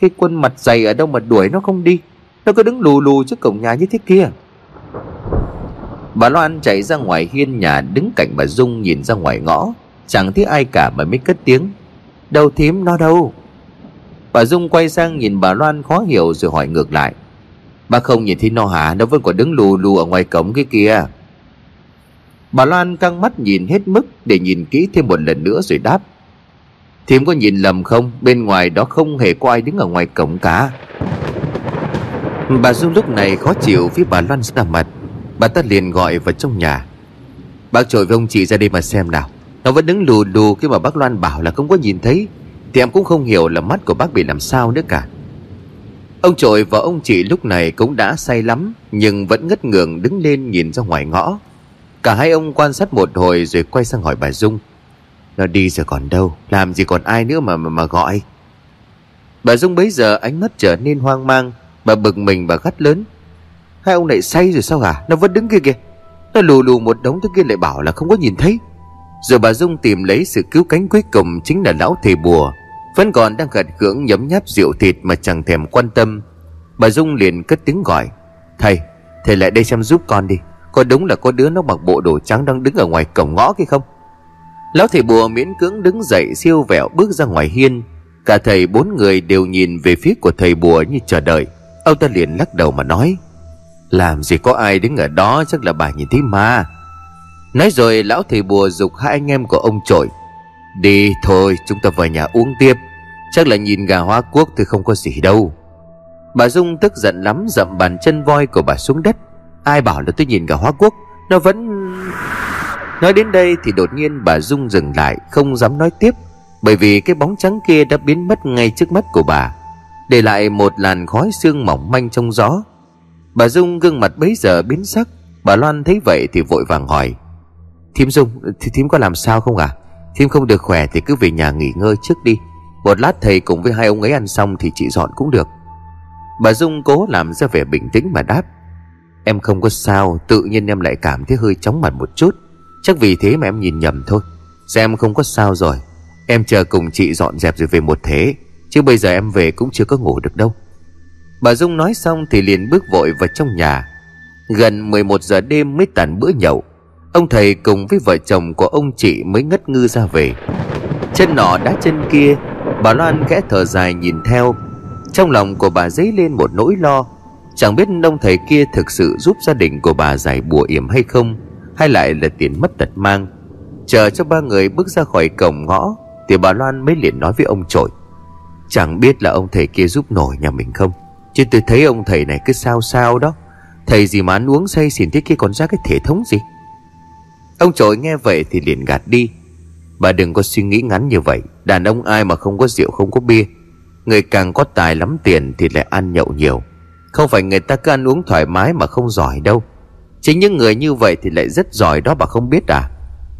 Speaker 1: Cái quân mặt dày ở đâu mà đuổi nó không đi? Nó cứ đứng lù lù trước cổng nhà như thế kia. Bà Loan chạy ra ngoài hiên nhà đứng cạnh bà Dung nhìn ra ngoài ngõ. Chẳng thấy ai cả mà mới cất tiếng. Đâu thím, nó đâu? Bà Dung quay sang nhìn bà Loan khó hiểu rồi hỏi ngược lại. Bà không nhìn thấy nó hả? Nó vẫn còn đứng lù lù ở ngoài cổng cái kia. Bà Loan căng mắt nhìn hết mức Để nhìn kỹ thêm một lần nữa rồi đáp. Thím có nhìn lầm không? Bên ngoài đó không hề có ai đứng ở ngoài cổng cả. Bà Dung lúc này khó chịu phía bà Loan ra mặt. Bà ta liền gọi vào trong nhà. Bác trội với ông chị ra đây mà xem nào. Nó vẫn đứng lù lù khi mà bác Loan bảo là không có nhìn thấy. Thì em cũng không hiểu là mắt của bác bị làm sao nữa cả. Ông trội và ông chị lúc này cũng đã say lắm Nhưng vẫn ngất ngường đứng lên nhìn ra ngoài ngõ. Cả hai ông quan sát một hồi rồi quay sang hỏi bà Dung. Nó đi rồi còn đâu? Làm gì còn ai nữa mà mà, mà gọi? Bà Dung bấy giờ ánh mắt trở nên hoang mang. Bà bực mình và gắt lớn. Hai ông này say rồi sao hả? Nó vẫn đứng kia kìa. Nó lù lù một đống thứ kia lại bảo là không có nhìn thấy. Rồi bà Dung tìm lấy sự cứu cánh cuối cùng Chính là lão thầy bùa. Vẫn còn đang gật gưỡng nhấm nháp rượu thịt Mà chẳng thèm quan tâm. Bà Dung liền cất tiếng gọi. Thầy, thầy lại đây xem giúp con đi. Có đúng là có đứa nó mặc bộ đồ trắng Đang đứng ở ngoài cổng ngõ kia không? Lão thầy bùa miễn cưỡng đứng dậy Siêu vẹo bước ra ngoài hiên. Cả thầy bốn người đều nhìn về phía của thầy bùa như chờ đợi. Ông ta liền lắc đầu mà nói làm gì có ai đứng ở đó, chắc là bà nhìn thấy ma. Nói rồi, lão thầy bùa dục hai anh em của ông trội. Đi thôi, chúng ta vào nhà uống tiếp. Chắc là nhìn gà hóa quốc thì không có gì đâu. Bà Dung tức giận lắm, dậm bàn chân voi của bà xuống đất. Ai bảo là tôi nhìn gà hóa quốc Nó vẫn... Nói đến đây thì đột nhiên bà Dung dừng lại, Không dám nói tiếp. Bởi vì cái bóng trắng kia đã biến mất ngay trước mắt của bà. Để lại một làn khói xương mỏng manh trong gió. Bà Dung gương mặt bấy giờ biến sắc. Bà Loan thấy vậy thì vội vàng hỏi. Thím Dung thì thím có làm sao không à Thím không được khỏe thì cứ về nhà nghỉ ngơi trước đi. Một lát thầy cùng với hai ông ấy ăn xong Thì chị dọn cũng được. Bà Dung cố làm ra vẻ bình tĩnh mà đáp. Em không có sao, Tự nhiên em lại cảm thấy hơi chóng mặt một chút. Chắc vì thế mà em nhìn nhầm thôi. Xem không có sao rồi. Em chờ cùng chị dọn dẹp rồi về một thế. Chứ bây giờ em về cũng chưa có ngủ được đâu. Bà Dung nói xong thì liền bước vội vào trong nhà. Gần 11 giờ đêm mới tàn bữa nhậu. Ông thầy cùng với vợ chồng của ông chị mới ngất ngư ra về. Chân nọ đá chân kia, Bà Loan khẽ thở dài nhìn theo. Trong lòng của bà dấy lên một nỗi lo. Chẳng biết ông thầy kia thực sự giúp gia đình của bà giải bùa yểm hay không, Hay lại là tiền mất tật mang. Chờ cho ba người bước ra khỏi cổng ngõ, Thì bà Loan mới liền nói với ông trội Chẳng biết là ông thầy kia giúp nổi nhà mình không? Chứ tôi thấy ông thầy này cứ sao sao đó. Thầy gì mà ăn uống say xỉn thế kia còn ra cái thể thống gì? Ông trội nghe vậy thì liền gạt đi. Bà đừng có suy nghĩ ngắn như vậy. Đàn ông ai mà không có rượu, không có bia? Người càng có tài lắm tiền thì lại ăn nhậu nhiều. Không phải người ta cứ ăn uống thoải mái mà không giỏi đâu. Chính những người như vậy thì lại rất giỏi đó bà không biết à?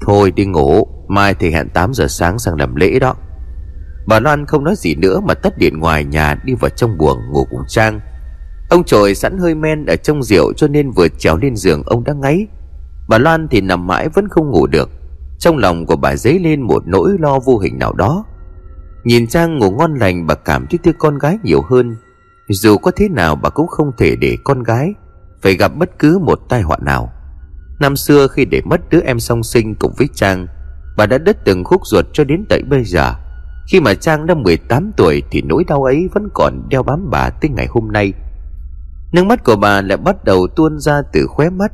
Speaker 1: Thôi đi ngủ, Mai thì hẹn 8 giờ sáng sang làm lễ đó. Bà Loan không nói gì nữa mà tắt điện ngoài nhà đi vào trong buồng ngủ cùng Trang. Ông trời sẵn hơi men ở trong rượu cho nên vừa trèo lên giường ông đã ngáy. Bà Loan thì nằm mãi vẫn không ngủ được. Trong lòng của bà dấy lên một nỗi lo vô hình nào đó. Nhìn Trang ngủ ngon lành bà cảm thấy thương con gái nhiều hơn. Dù có thế nào bà cũng không thể để con gái Phải gặp bất cứ một tai họa nào. Năm xưa khi để mất đứa em song sinh cùng với Trang, Bà đã đứt từng khúc ruột cho đến tận bây giờ. Khi mà Trang đã 18 tuổi Thì nỗi đau ấy vẫn còn đeo bám bà tới ngày hôm nay. Nước mắt của bà lại bắt đầu tuôn ra từ khóe mắt.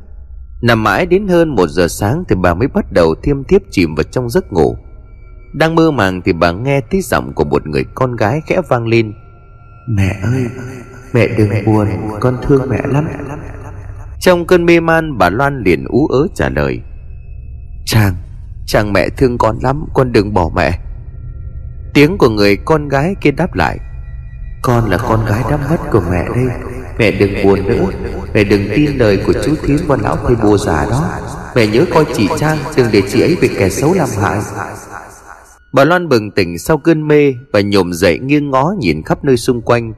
Speaker 1: Nằm mãi đến hơn một giờ sáng Thì bà mới bắt đầu thiêm thiếp chìm vào trong giấc ngủ. Đang mơ màng thì bà nghe tiếng giọng của một người con gái khẽ vang lên. Mẹ ơi Mẹ đừng buồn Con thương mẹ lắm. Trong cơn mê man bà Loan liền ú ớ trả lời. Chàng Chàng mẹ thương con lắm Con đừng bỏ mẹ Tiếng của người con gái kia đáp lại. Con là con gái đã mất của mẹ đây. Mẹ đừng buồn nữa. Mẹ đừng tin lời của chú Thiến và lão thầy bùa già đó. Mẹ nhớ coi chị Trang, Đừng để chị ấy bị kẻ xấu làm hại. Bà Loan bừng tỉnh sau cơn mê Và nhổm dậy nghiêng ngó nhìn khắp nơi xung quanh.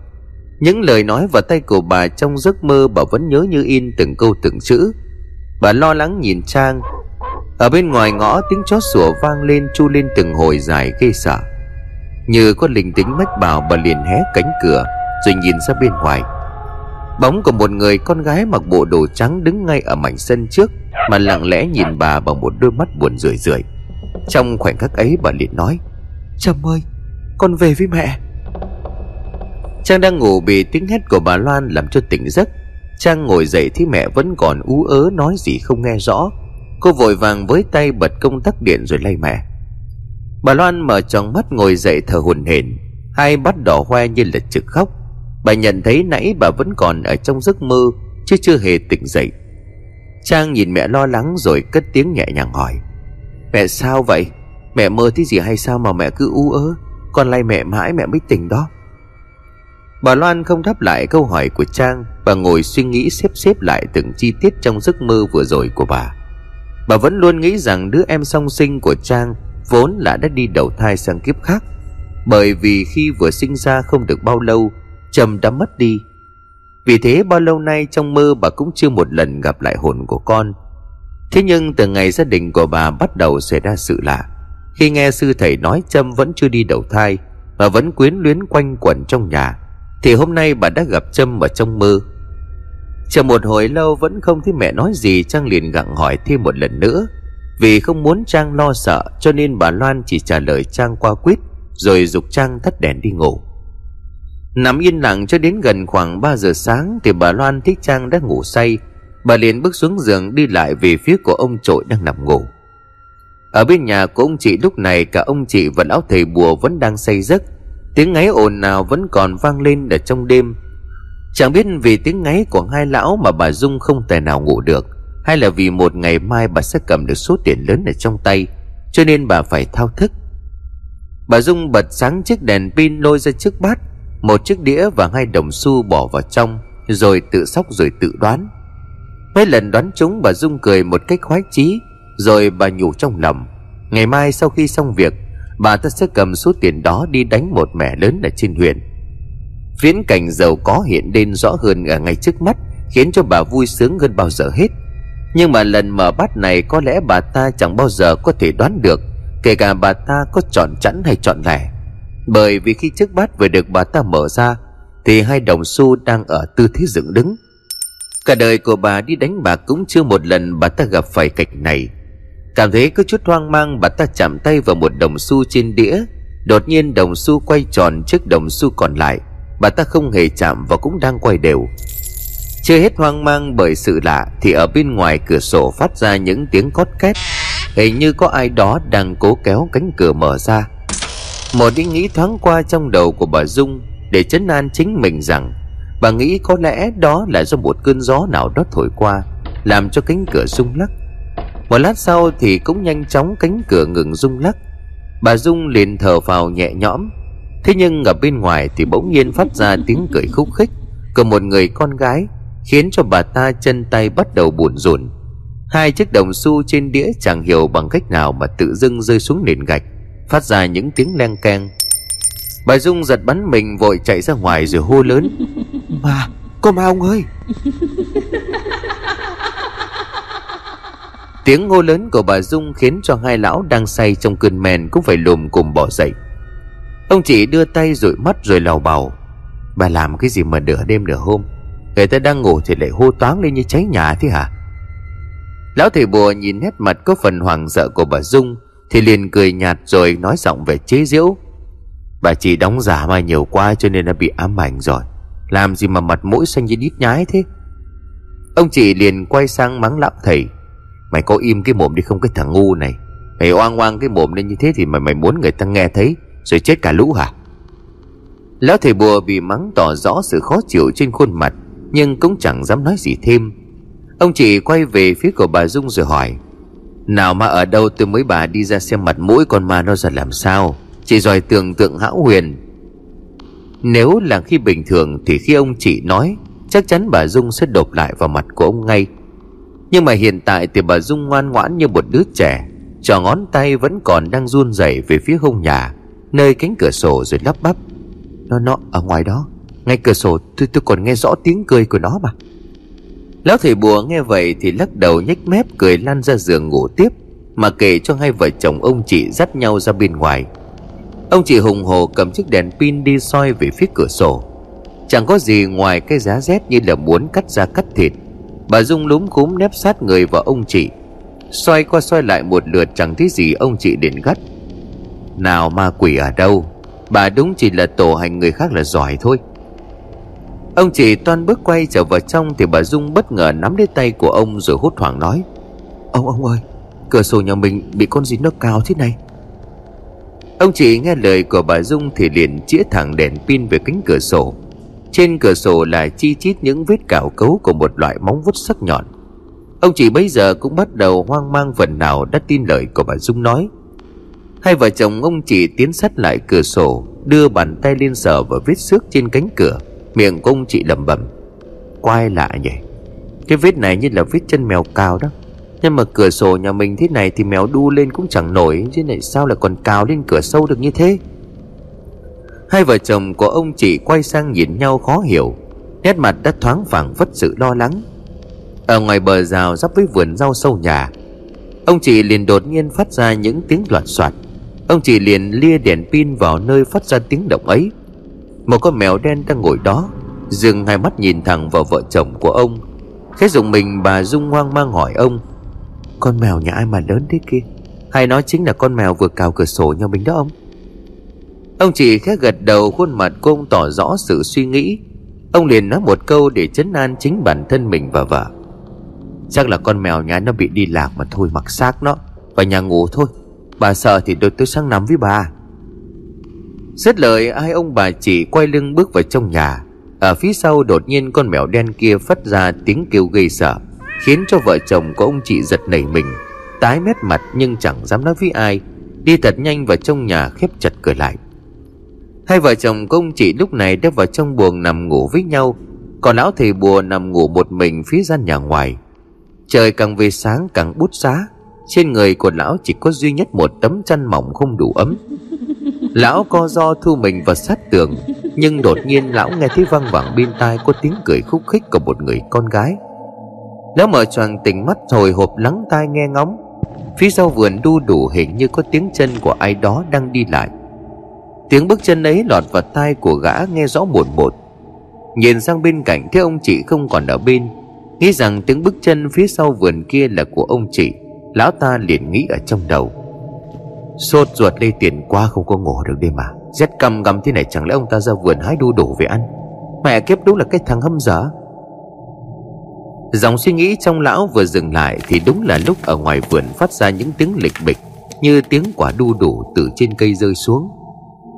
Speaker 1: Những lời nói và tay của bà trong giấc mơ Bà vẫn nhớ như in từng câu từng chữ. Bà lo lắng nhìn Trang. Ở bên ngoài ngõ tiếng chó sủa vang lên, chu lên từng hồi dài gây sợ. Như có linh tính mách bảo bà liền hé cánh cửa, Rồi nhìn ra bên ngoài. Bóng của một người con gái mặc bộ đồ trắng đứng ngay ở mảnh sân trước, Mà lặng lẽ nhìn bà bằng một đôi mắt buồn rười rượi. Trong khoảnh khắc ấy bà liền nói, Trâm ơi, con về với mẹ. Trang đang ngủ bị tiếng hét của bà Loan làm cho tỉnh giấc. Trang ngồi dậy thì mẹ vẫn còn ú ớ nói gì không nghe rõ. Cô vội vàng với tay bật công tắc điện rồi lay mẹ. Bà Loan mở tròn mắt ngồi dậy thở hồn hển, Hai bắt đỏ hoe như là trực khóc. Bà nhận thấy nãy bà vẫn còn ở trong giấc mơ, Chứ chưa hề tỉnh dậy. Trang nhìn mẹ lo lắng rồi cất tiếng nhẹ nhàng hỏi, Mẹ sao vậy? Mẹ mơ thấy gì hay sao mà mẹ cứ u ớ? Con lay mẹ mãi mẹ mới tỉnh đó. Bà Loan không đáp lại câu hỏi của Trang, Bà ngồi suy nghĩ xếp xếp lại từng chi tiết trong giấc mơ vừa rồi của bà. Bà vẫn luôn nghĩ rằng đứa em song sinh của Trang Vốn là đã đi đầu thai sang kiếp khác, Bởi vì khi vừa sinh ra không được bao lâu, Trầm đã mất đi. Vì thế bao lâu nay trong mơ bà cũng chưa một lần gặp lại hồn của con. Thế nhưng từ ngày gia đình của bà bắt đầu xảy ra sự lạ. Khi nghe sư thầy nói Trâm vẫn chưa đi đầu thai, Mà vẫn quyến luyến quanh quẩn trong nhà, Thì hôm nay bà đã gặp Trâm ở trong mơ. Chờ một hồi lâu vẫn không thấy mẹ nói gì, Trang liền gặng hỏi thêm một lần nữa. Vì không muốn Trang lo sợ, Cho nên bà Loan chỉ trả lời Trang qua quýt, Rồi dục Trang tắt đèn đi ngủ. Nằm yên lặng cho đến gần khoảng 3 giờ sáng Thì bà Loan thích Trang đã ngủ say. Bà liền bước xuống giường đi lại về phía của ông trội đang nằm ngủ. Ở bên nhà của ông chị lúc này, Cả ông chị và lão thầy bùa vẫn đang say giấc. Tiếng ngáy ồn nào vẫn còn vang lên ở trong đêm. Chẳng biết vì tiếng ngáy của hai lão mà bà Dung không thể nào ngủ được. Hay là vì một ngày mai bà sẽ cầm được số tiền lớn ở trong tay, Cho nên bà phải thao thức. Bà Dung bật sáng chiếc đèn pin lôi ra trước bát, một chiếc đĩa và hai đồng xu bỏ vào trong, rồi tự sóc rồi tự đoán. Mấy lần đoán chúng, bà dung cười một cách khoái chí, rồi bà nhủ trong lòng, ngày mai sau khi xong việc, bà ta sẽ cầm số tiền đó đi đánh một mẻ lớn ở trên huyện. Viễn cảnh giàu có hiện lên rõ hơn ở ngay trước mắt, khiến cho bà vui sướng hơn bao giờ hết nhưng mà lần mở bát này có lẽ bà ta chẳng bao giờ có thể đoán được, kể cả bà ta có chọn chẵn hay chọn lẻ. Bởi vì khi chiếc bát vừa được bà ta mở ra, Thì hai đồng xu đang ở tư thế dựng đứng. Cả đời của bà đi đánh bạc cũng chưa một lần bà ta gặp phải cảnh này. Cảm thấy có chút hoang mang, bà ta chạm tay vào một đồng xu trên đĩa. Đột nhiên đồng xu quay tròn trước đồng xu còn lại. Bà ta không hề chạm và cũng đang quay đều. Chưa hết hoang mang bởi sự lạ Thì ở bên ngoài cửa sổ phát ra những tiếng cót két. Hình như có ai đó đang cố kéo cánh cửa mở ra. Một ý nghĩ thoáng qua trong đầu của bà Dung Để chấn an chính mình rằng Bà nghĩ có lẽ đó là do một cơn gió nào đó thổi qua, Làm cho cánh cửa rung lắc. Một lát sau thì cũng nhanh chóng cánh cửa ngừng rung lắc. Bà Dung liền thở vào nhẹ nhõm. Thế nhưng ở bên ngoài thì bỗng nhiên phát ra tiếng cười khúc khích Của một người con gái. Khiến cho bà ta chân tay bắt đầu buồn rùn. Hai chiếc đồng xu trên đĩa chẳng hiểu bằng cách nào mà tự dưng rơi xuống nền gạch Phát ra những tiếng len keng. Bà Dung giật bắn mình vội chạy ra ngoài rồi hô lớn Mà, có ma ông ơi. Tiếng hô lớn của bà Dung khiến cho hai lão đang say trong cơn men cũng phải lùm cùng bỏ dậy. Ông chị đưa tay rụi mắt rồi lào bào Bà làm cái gì mà nửa đêm nửa hôm Người ta đang ngủ thì lại hô toáng lên như cháy nhà thế hả? Lão thầy bùa nhìn nét mặt có phần hoàng sợ của bà Dung, Thì liền cười nhạt rồi nói giọng về chế giễu. Bà chỉ đóng giả mà nhiều quá cho nên đã bị ám ảnh rồi. Làm gì mà mặt mũi xanh như đít nhái thế? Ông chị liền quay sang mắng lão thầy. Mày có im cái mồm đi không cái thằng ngu này? Mày oang oang cái mồm lên như thế thì mày mày muốn người ta nghe thấy, Rồi chết cả lũ hả? Lão thầy bùa bị mắng tỏ rõ sự khó chịu trên khuôn mặt. Nhưng cũng chẳng dám nói gì thêm. Ông chị quay về phía của bà Dung rồi hỏi, Nào mà ở đâu tôi mới bà đi ra xem mặt mũi con ma nó giờ làm sao? Chị giỏi tưởng tượng hão huyền. Nếu là khi bình thường Thì khi ông chị nói, Chắc chắn bà Dung sẽ đột lại vào mặt của ông ngay. Nhưng mà hiện tại thì bà Dung ngoan ngoãn như một đứa trẻ, Trò ngón tay vẫn còn đang run rẩy về phía hông nhà, Nơi cánh cửa sổ rồi lắp bắp. Nó nó, ở ngoài đó. Ngay cửa sổ tôi tôi còn nghe rõ tiếng cười của nó mà. Lão thầy bùa nghe vậy thì lắc đầu nhếch mép, cười lăn ra giường ngủ tiếp, Mà kể cho hai vợ chồng ông chị dắt nhau ra bên ngoài. Ông chị hùng hồ cầm chiếc đèn pin đi soi về phía cửa sổ. Chẳng có gì ngoài cái giá rét như là muốn cắt ra cắt thịt. Bà Dung lúm cúm nép sát người vào ông chị. Xoay qua xoay lại một lượt chẳng thấy gì ông chị đến gắt. Nào ma quỷ ở đâu? Bà đúng chỉ là tổ hành người khác là giỏi thôi. Ông chị toan bước quay trở vào trong Thì bà Dung bất ngờ nắm lấy tay của ông Rồi hốt hoảng nói, Ông ông ơi, Cửa sổ nhà mình bị con gì nó cao thế này? Ông chị nghe lời của bà Dung Thì liền chĩa thẳng đèn pin về cánh cửa sổ. Trên cửa sổ là chi chít những vết cào cấu Của một loại móng vuốt sắc nhọn. Ông chị bây giờ cũng bắt đầu hoang mang phần nào Đã tin lời của bà Dung nói. Hai vợ chồng ông chị tiến sát lại cửa sổ, Đưa bàn tay lên sờ vào vết xước trên cánh cửa. Miệng cung chị lẩm bẩm. Quay lạ nhỉ? Cái vết này như là vết chân mèo cào đó. Nhưng mà cửa sổ nhà mình thế này Thì mèo đu lên cũng chẳng nổi, Chứ này sao lại còn cào lên cửa sâu được như thế? Hai vợ chồng của ông chị quay sang nhìn nhau khó hiểu. Nét mặt đã thoáng phẳng, vất sự lo lắng. Ở ngoài bờ rào giáp với vườn rau sâu nhà, Ông chị liền đột nhiên phát ra những tiếng loạt soạt. Ông chị liền lia đèn pin vào nơi phát ra tiếng động ấy một con mèo đen đang ngồi đó. Dừng hai mắt nhìn thẳng vào vợ chồng của ông. Khẽ dùng mình bà Dung hoang mang hỏi ông, Con mèo nhà ai mà lớn thế kia? Hay nói chính là con mèo vừa cào cửa sổ nhà mình đó ông? Ông chỉ khẽ gật đầu, khuôn mặt của ông tỏ rõ sự suy nghĩ. Ông liền nói một câu để chấn an chính bản thân mình và vợ. Chắc là con mèo nhà nó bị đi lạc mà thôi, mặc xác nó. Vào nhà ngủ thôi. Bà sợ thì tôi tôi sang nằm với bà. Xét lời, hai ông bà chỉ quay lưng bước vào trong nhà. Ở phía sau đột nhiên con mèo đen kia phát ra tiếng kêu gây sợ, Khiến cho vợ chồng của ông chị giật nảy mình, Tái mét mặt nhưng chẳng dám nói với ai, Đi thật nhanh vào trong nhà khép chặt cửa lại. Hai vợ chồng của ông chị lúc này đã vào trong buồng nằm ngủ với nhau, Còn lão thầy bùa nằm ngủ một mình phía gian nhà ngoài. Trời càng về sáng càng bút giá Trên người của lão chỉ có duy nhất một tấm chăn mỏng không đủ ấm. Lão co do thu mình vào sát tường, Nhưng đột nhiên lão nghe thấy văng vẳng bên tai Có tiếng cười khúc khích của một người con gái. Lão mở choàng tỉnh mắt hồi hộp lắng tai nghe ngóng. Phía sau vườn đu đủ hình như có tiếng chân của ai đó đang đi lại. Tiếng bước chân ấy lọt vào tai của gã nghe rõ một một Nhìn sang bên cạnh thấy ông chị không còn ở bên, Nghĩ rằng tiếng bước chân phía sau vườn kia là của ông chị. Lão ta liền nghĩ ở trong đầu. Sốt ruột lây tiền quá không có ngủ được đêm mà. Rét cầm gầm thế này chẳng lẽ ông ta ra vườn hái đu đủ về ăn? Mẹ kiếp, đúng là cái thằng hâm dở. Dòng suy nghĩ trong lão vừa dừng lại Thì đúng là lúc ở ngoài vườn phát ra những tiếng lịch bịch, Như tiếng quả đu đủ từ trên cây rơi xuống.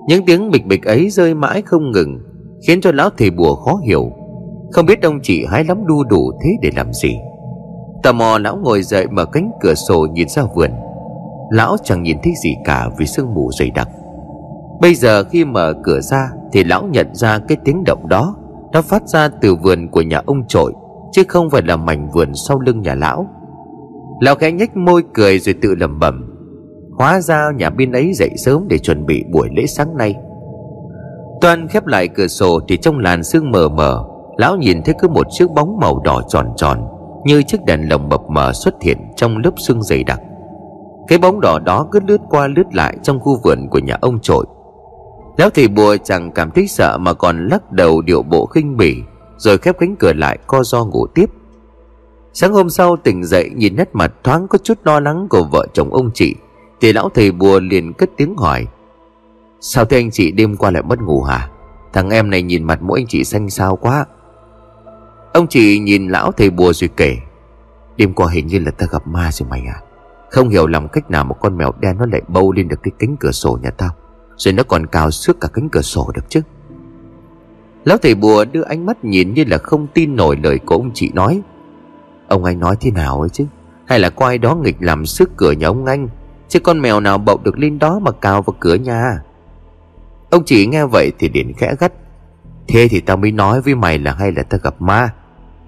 Speaker 1: Những tiếng bịch bịch ấy rơi mãi không ngừng, Khiến cho lão thầy bùa khó hiểu. Không biết ông chị hái lắm đu đủ thế để làm gì. Tò mò lão ngồi dậy mở cánh cửa sổ nhìn ra vườn. Lão chẳng nhìn thấy gì cả vì sương mù dày đặc. Bây giờ khi mở cửa ra Thì lão nhận ra cái tiếng động đó Nó phát ra từ vườn của nhà ông trội, Chứ không phải là mảnh vườn sau lưng nhà lão. Lão khẽ nhếch môi cười rồi tự lẩm bẩm, Hóa ra nhà bên ấy dậy sớm để chuẩn bị buổi lễ sáng nay. Toan khép lại cửa sổ thì trong làn sương mờ mờ, Lão nhìn thấy cứ một chiếc bóng màu đỏ tròn tròn Như chiếc đèn lồng mập mờ xuất hiện trong lớp sương dày đặc. Cái bóng đỏ đó cứ lướt qua lướt lại trong khu vườn của nhà ông trội. Lão thầy bùa chẳng cảm thấy sợ mà còn lắc đầu điệu bộ khinh bỉ, Rồi khép cánh cửa lại co do ngủ tiếp. Sáng hôm sau tỉnh dậy nhìn nét mặt thoáng có chút lo lắng của vợ chồng ông chị, Thì lão thầy bùa liền cất tiếng hỏi. Sao thế anh chị đêm qua lại mất ngủ hả? Thằng em này nhìn mặt mỗi anh chị xanh xao quá. Ông chị nhìn lão thầy bùa rồi kể. Đêm qua hình như là ta gặp ma rồi mày à? Không hiểu làm cách nào một con mèo đen nó lại bâu lên được cái cánh cửa sổ nhà tao. Rồi nó còn cào xước cả cánh cửa sổ được chứ. Lão thầy bùa đưa ánh mắt nhìn như là không tin nổi lời của ông chị nói. Ông anh nói thế nào ấy chứ? Hay là có ai đó nghịch làm xước cửa nhà ông anh? Chứ con mèo nào bậu được lên đó mà cào vào cửa nhà? Ông chị nghe vậy thì điện khẽ gắt. Thế thì tao mới nói với mày là hay là tao gặp ma.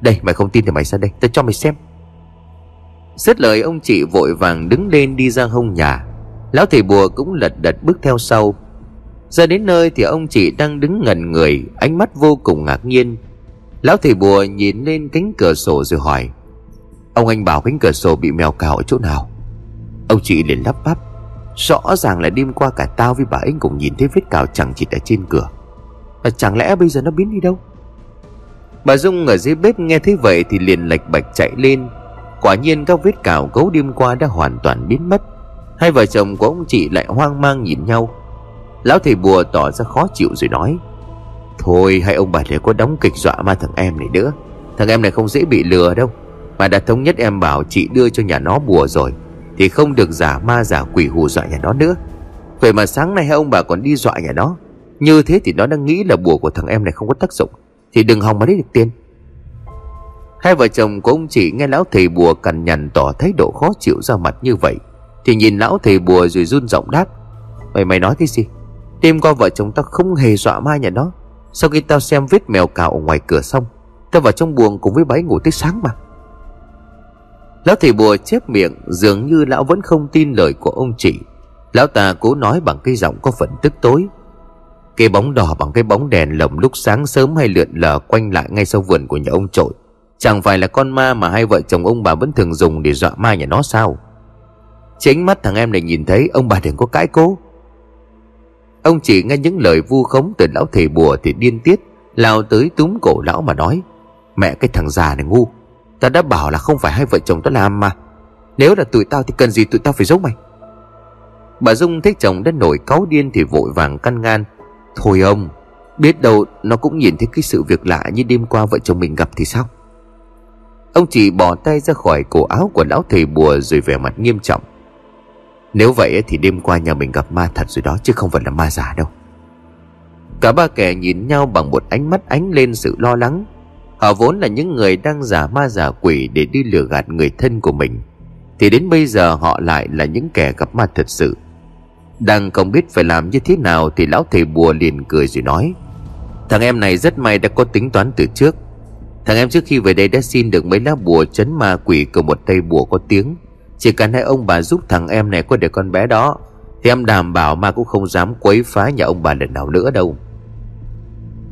Speaker 1: Đây, mày không tin thì mày ra đây, Tao cho mày xem. Xét lời ông chị vội vàng đứng lên đi ra hông nhà. Lão thầy bùa cũng lật đật bước theo sau. Ra đến nơi thì ông chị đang đứng ngẩn người, Ánh mắt vô cùng ngạc nhiên. Lão thầy bùa nhìn lên cánh cửa sổ rồi hỏi, Ông anh bảo cánh cửa sổ bị mèo cào ở chỗ nào? Ông chị liền lắp bắp, Rõ ràng là đêm qua cả tao với bà ấy cũng nhìn thấy vết cào chẳng chịt ở trên cửa. Và chẳng lẽ bây giờ nó biến đi đâu? Bà Dung ở dưới bếp nghe thấy vậy thì liền lệch bạch chạy lên. Quả nhiên các vết cào gấu đêm qua đã hoàn toàn biến mất. Hai vợ chồng của ông chị lại hoang mang nhìn nhau. Lão thầy bùa tỏ ra khó chịu rồi nói, Thôi, hai ông bà để có đóng kịch dọa ma thằng em này nữa. Thằng em này không dễ bị lừa đâu. Mà đã thống nhất em bảo chị đưa cho nhà nó bùa rồi, thì không được giả ma giả quỷ hù dọa nhà nó nữa. Vậy mà sáng nay hai ông bà còn đi dọa nhà nó. Như thế thì nó đang nghĩ là bùa của thằng em này không có tác dụng, Thì đừng hòng mà lấy được tiền. Hai vợ chồng của ông chị nghe lão thầy bùa cằn nhằn tỏ thái độ khó chịu ra mặt như vậy, Thì nhìn lão thầy bùa rồi run giọng đáp, Mày mày nói cái gì? Đêm qua vợ chồng tao không hề dọa ma nhà nó. Sau khi tao xem vết mèo cào ở ngoài cửa xong, Tao vào trong buồng cùng với bái ngủ tới sáng mà. Lão thầy bùa chép miệng, Dường như lão vẫn không tin lời của ông chị. Lão ta cố nói bằng cái giọng có phần tức tối. Cái bóng đỏ bằng cái bóng đèn lồng lúc sáng sớm hay lượn lờ quanh lại ngay sau vườn của nhà ông trội. Chẳng phải là con ma mà hai vợ chồng ông bà vẫn thường dùng để dọa ma nhà nó sao? Chính mắt thằng em này nhìn thấy ông bà đừng có cãi cố. Ông chỉ nghe những lời vu khống từ lão thầy bùa thì điên tiết, Lao tới túm cổ lão mà nói, Mẹ, cái thằng già này ngu Ta đã bảo là không phải hai vợ chồng tao làm mà. Nếu là tụi tao thì cần gì tụi tao phải giấu mày? Bà Dung thấy chồng đã nổi cáu điên thì vội vàng căn ngăn, Thôi ông, Biết đâu nó cũng nhìn thấy cái sự việc lạ như đêm qua vợ chồng mình gặp thì sao? Ông chỉ bỏ tay ra khỏi cổ áo của lão thầy bùa rồi vẻ mặt nghiêm trọng. Nếu vậy thì đêm qua nhà mình gặp ma thật rồi đó, chứ không phải là ma giả đâu. Cả ba kẻ nhìn nhau bằng một ánh mắt ánh lên sự lo lắng. Họ vốn là những người đang giả ma giả quỷ để đi lừa gạt người thân của mình. Thì đến bây giờ họ lại là những kẻ gặp ma thật sự. Đang không biết phải làm như thế nào thì lão thầy bùa liền cười rồi nói, Thằng em này rất may đã có tính toán từ trước. Thằng em trước khi về đây đã xin được mấy lá bùa chấn ma quỷ của một tay bùa có tiếng. Chỉ cần hai ông bà giúp thằng em này có được con bé đó, Thì em đảm bảo ma cũng không dám quấy phá nhà ông bà lần nào nữa đâu.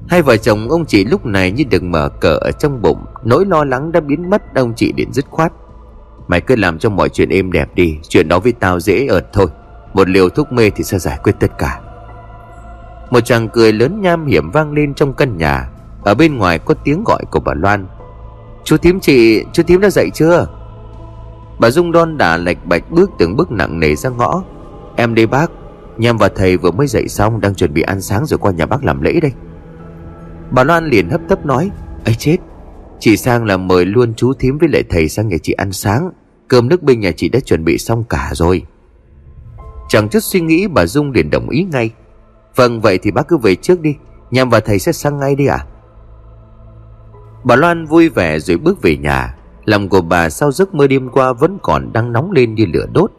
Speaker 1: Hai vợ chồng ông chị lúc này như được mở cờ ở trong bụng, Nỗi lo lắng đã biến mất, ông chị điện dứt khoát. Mày cứ làm cho mọi chuyện êm đẹp đi, Chuyện đó với tao dễ ợt thôi. Một liều thuốc mê thì sẽ giải quyết tất cả. Một chàng cười lớn nham hiểm vang lên trong căn nhà. Ở bên ngoài có tiếng gọi của bà Loan. Chú thím chị, Chú thím đã dậy chưa? Bà Dung đon đà lệch bạch bước từng bước nặng nề ra ngõ. Em đây bác nhâm và thầy vừa mới dậy xong Đang chuẩn bị ăn sáng rồi qua nhà bác làm lễ đây. Bà Loan liền hấp tấp nói ấy chết Chị sang là mời luôn chú thím với lại thầy sang nhà chị ăn sáng. Cơm nước bên nhà chị đã chuẩn bị xong cả rồi. Chẳng chút suy nghĩ, bà Dung liền đồng ý ngay. Vâng vậy thì bác cứ về trước đi, Nhằm và thầy sẽ sang ngay đi ạ. à? Bà Loan vui vẻ rồi bước về nhà. Lòng của bà sau giấc mơ đêm qua vẫn còn đang nóng lên như lửa đốt.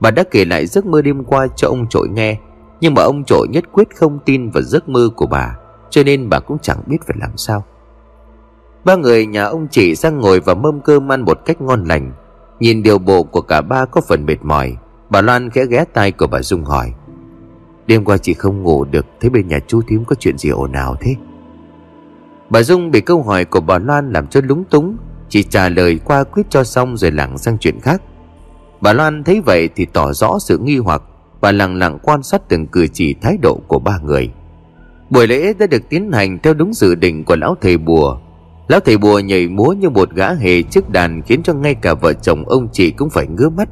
Speaker 1: Bà đã kể lại giấc mơ đêm qua cho ông trội nghe, Nhưng mà ông trội nhất quyết không tin vào giấc mơ của bà, Cho nên bà cũng chẳng biết phải làm sao. Ba người nhà ông chị sang ngồi và mâm cơm ăn một cách ngon lành. Nhìn điều bộ của cả ba có phần mệt mỏi, Bà Loan khẽ ghé tay của bà Dung hỏi, Đêm qua chị không ngủ được, Thế bên nhà chú thím có chuyện gì ồn ào thế? Bà Dung bị câu hỏi của bà Loan làm cho lúng túng, Chỉ trả lời qua quyết cho xong rồi lảng sang chuyện khác. Bà Loan thấy vậy thì tỏ rõ sự nghi hoặc Bà lặng lặng quan sát từng cử chỉ thái độ của ba người. Buổi lễ đã được tiến hành theo đúng dự định của lão thầy bùa. Lão thầy bùa nhảy múa như một gã hề trước đàn Khiến cho ngay cả vợ chồng ông chị cũng phải ngứa mắt.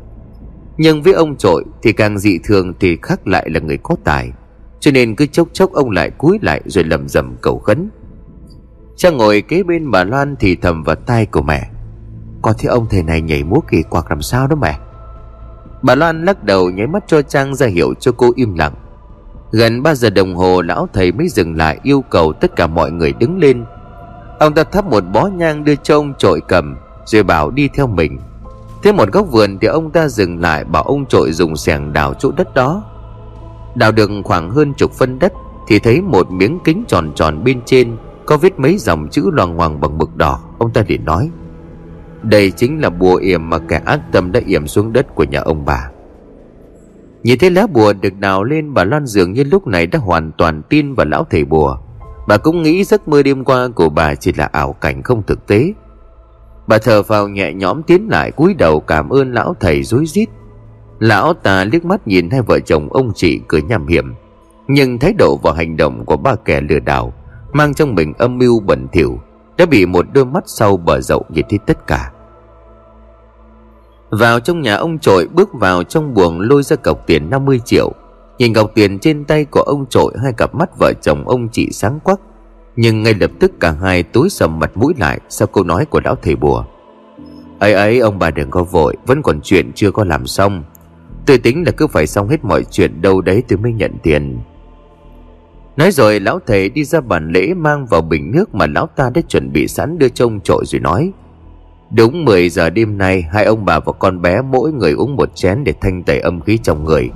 Speaker 1: Nhưng với ông trội thì càng dị thường thì khác lại là người có tài. Cho nên cứ chốc chốc ông lại cúi lại rồi lầm rầm cầu khấn. Cha ngồi kế bên bà Loan thì thầm vào tai của mẹ. Có thấy ông thầy này nhảy múa kỳ quặc làm sao đó mẹ. Bà Loan lắc đầu nháy mắt cho Trang ra hiệu cho cô im lặng. Gần 3 giờ đồng hồ, lão thầy mới dừng lại yêu cầu tất cả mọi người đứng lên. Ông ta thắp một bó nhang đưa cho ông trội cầm, Rồi bảo đi theo mình. Thế một góc vườn thì ông ta dừng lại Bảo ông trội dùng xẻng đào chỗ đất đó. Đào được khoảng hơn chục phân đất Thì thấy một miếng kính tròn tròn bên trên. Có viết mấy dòng chữ loàng hoàng bằng mực đỏ, Ông ta liền nói. Đây chính là bùa yểm mà kẻ ác tâm đã yểm xuống đất của nhà ông bà. Nhìn thấy lá bùa được đào lên, Bà Loan dường như lúc này đã hoàn toàn tin vào lão thầy bùa. Bà cũng nghĩ giấc mơ đêm qua của bà chỉ là ảo cảnh không thực tế. Bà thở vào nhẹ nhõm tiến lại, cúi đầu cảm ơn lão thầy rối rít. Lão ta liếc mắt nhìn hai vợ chồng ông chị cười nham hiểm, Nhưng thái độ và hành động của ba kẻ lừa đảo Mang trong mình âm mưu bẩn thỉu, Đã bị một đôi mắt sau bờ rậu nhìn thấy tất cả. Vào trong nhà ông trội, bước vào trong buồng lôi ra cọc tiền 50 triệu. Nhìn cọc tiền trên tay của ông trội, Hai cặp mắt vợ chồng ông chị sáng quắc. Nhưng ngay lập tức cả hai tối sầm mặt mũi lại Sau câu nói của lão thầy bùa. Ấy ấy, ông bà đừng có vội, Vẫn còn chuyện chưa có làm xong. Tôi tính là cứ phải xong hết mọi chuyện đâu đấy tôi mới nhận tiền. Nói rồi, lão thầy đi ra bàn lễ mang vào bình nước mà lão ta đã chuẩn bị sẵn đưa trông trội rồi nói, Đúng 10 giờ đêm nay, hai ông bà và con bé mỗi người uống một chén để thanh tẩy âm khí trong người.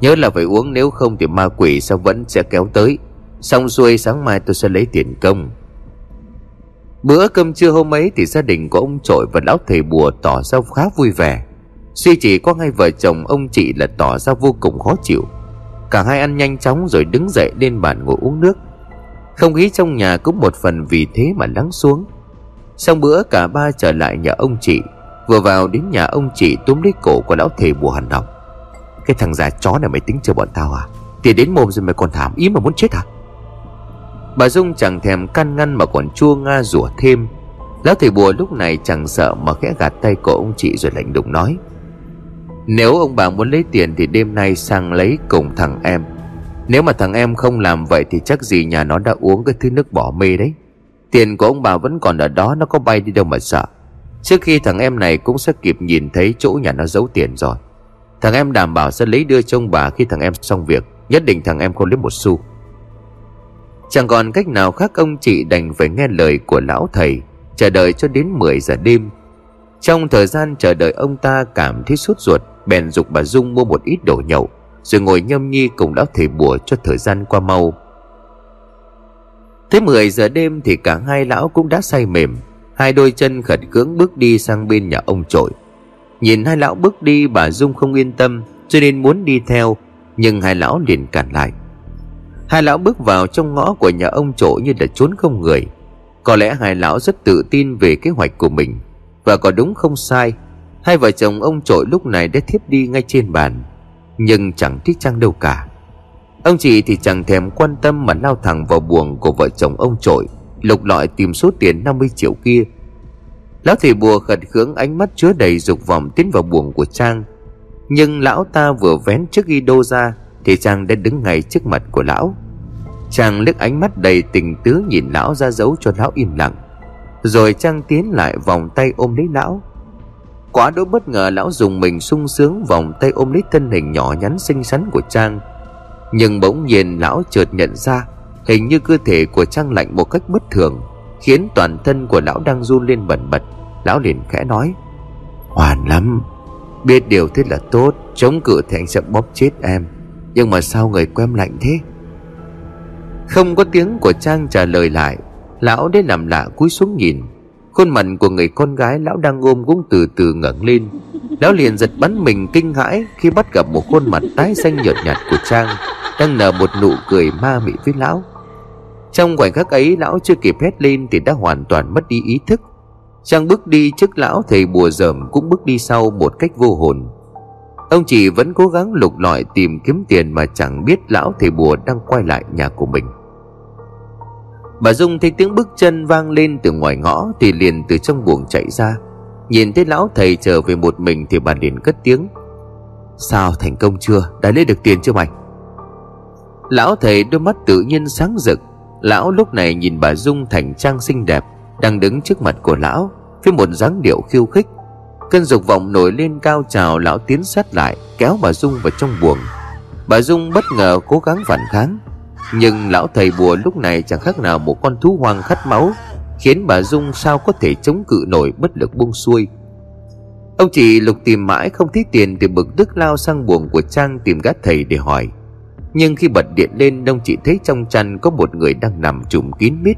Speaker 1: Nhớ là phải uống, nếu không thì ma quỷ sao vẫn sẽ kéo tới. Xong xuôi, sáng mai tôi sẽ lấy tiền công. Bữa cơm trưa hôm ấy thì gia đình của ông trội và lão thầy bùa tỏ ra khá vui vẻ. Suy chỉ có hai vợ chồng, ông chị là tỏ ra vô cùng khó chịu. Cả hai ăn nhanh chóng rồi đứng dậy lên bàn ngồi uống nước. Không khí trong nhà cũng một phần vì thế mà lắng xuống. Xong bữa, cả ba trở lại nhà ông chị. Vừa vào đến nhà ông chị, túm lấy cổ của lão thầy bùa hằn học cái thằng già chó này mày tính cho bọn tao à? Tiền đến mồm rồi mày còn thảm ý mà muốn chết à Bà Dung chẳng thèm can ngăn mà còn chua nga rủa thêm. Lão thầy bùa lúc này chẳng sợ mà khẽ gạt tay của ông chị rồi lạnh đùng nói. Nếu ông bà muốn lấy tiền thì đêm nay sang lấy cùng thằng em. Nếu mà thằng em không làm vậy thì chắc gì nhà nó đã uống cái thứ nước bỏ mê đấy. Tiền của ông bà vẫn còn ở đó, nó có bay đi đâu mà sợ. Trước khi thằng em này cũng sẽ kịp nhìn thấy chỗ nhà nó giấu tiền rồi. Thằng em đảm bảo sẽ lấy đưa cho ông bà khi thằng em xong việc, Nhất định thằng em không lấy một xu. Chẳng còn cách nào khác ông chị đành phải nghe lời của lão thầy, Chờ đợi cho đến 10 giờ đêm trong thời gian chờ đợi ông ta cảm thấy sốt ruột, Bèn dục bà Dung mua một ít đồ nhậu, Rồi ngồi nhâm nhi cùng lão thầy bùa cho thời gian qua mau. Tới 10 giờ đêm thì cả hai lão cũng đã say mềm, Hai đôi chân khẩn cưỡng bước đi sang bên nhà ông trội. Nhìn hai lão bước đi, bà Dung không yên tâm, Cho nên muốn đi theo, Nhưng hai lão liền cản lại. Hai lão bước vào trong ngõ của nhà ông trội như là trốn không người. Có lẽ hai lão rất tự tin về kế hoạch của mình. Và có đúng không sai, Hai vợ chồng ông trội lúc này đã thiếp đi ngay trên bàn, Nhưng chẳng thích trang đâu cả. Ông chị thì chẳng thèm quan tâm mà lao thẳng vào buồng của vợ chồng ông trội, Lục lọi tìm số tiền 50 triệu kia. Lão thầy bùa khẩn khướng ánh mắt chứa đầy dục vọng tiến vào buồng của Trang. Nhưng lão ta vừa vén chiếc ghi đô ra Thì Trang đã đứng ngay trước mặt của lão. Trang liếc ánh mắt đầy tình tứ nhìn lão ra dấu cho lão im lặng. Rồi Trang tiến lại vòng tay ôm lấy lão. Quá đỗi bất ngờ lão dùng mình sung sướng vòng tay ôm lấy thân hình nhỏ nhắn xinh xắn của Trang. Nhưng bỗng nhiên lão chợt nhận ra, Hình như cơ thể của Trang lạnh một cách bất thường, Khiến toàn thân của lão đang run lên bẩn bật. Lão liền khẽ nói Hoàn lắm, Biết điều thế là tốt, Chống cự thì anh sẽ bóp chết em. Nhưng mà sao người quen lạnh thế? Không có tiếng của Trang trả lời lại Lão đến làm lạ cúi xuống nhìn. Khuôn mặt của người con gái lão đang ôm cũng từ từ ngẩng lên. Lão liền giật bắn mình kinh hãi Khi bắt gặp một khuôn mặt tái xanh nhợt nhạt của Trang Đang nở một nụ cười ma mị với lão. Trong khoảnh khắc ấy, lão chưa kịp hét lên Thì đã hoàn toàn mất đi ý thức. Trang bước đi trước lão, thầy bùa dởm Cũng bước đi sau một cách vô hồn. Ông chỉ vẫn cố gắng lục lọi tìm kiếm tiền Mà chẳng biết lão thầy bùa đang quay lại nhà của mình. Bà Dung thấy tiếng bước chân vang lên từ ngoài ngõ Thì liền từ trong buồng chạy ra. Nhìn thấy lão thầy trở về một mình Thì bà liền cất tiếng. Sao thành công chưa? Đã lấy được tiền chưa mày? Lão thầy đôi mắt tự nhiên sáng rực. Lão lúc này nhìn bà Dung thành trang xinh đẹp, Đang đứng trước mặt của lão, Với một dáng điệu khiêu khích. Cơn dục vọng nổi lên cao trào, Lão tiến sát lại, kéo bà Dung vào trong buồng. Bà Dung bất ngờ cố gắng phản kháng nhưng lão thầy bùa lúc này chẳng khác nào một con thú hoang khát máu, Khiến bà Dung sao có thể chống cự nổi bất lực buông xuôi. Ông chỉ lục tìm mãi không thấy tiền Thì bực tức lao sang buồng của Trang tìm gã thầy để hỏi. Nhưng khi bật điện lên, Ông chỉ thấy trong chăn có một người đang nằm trùm kín mít.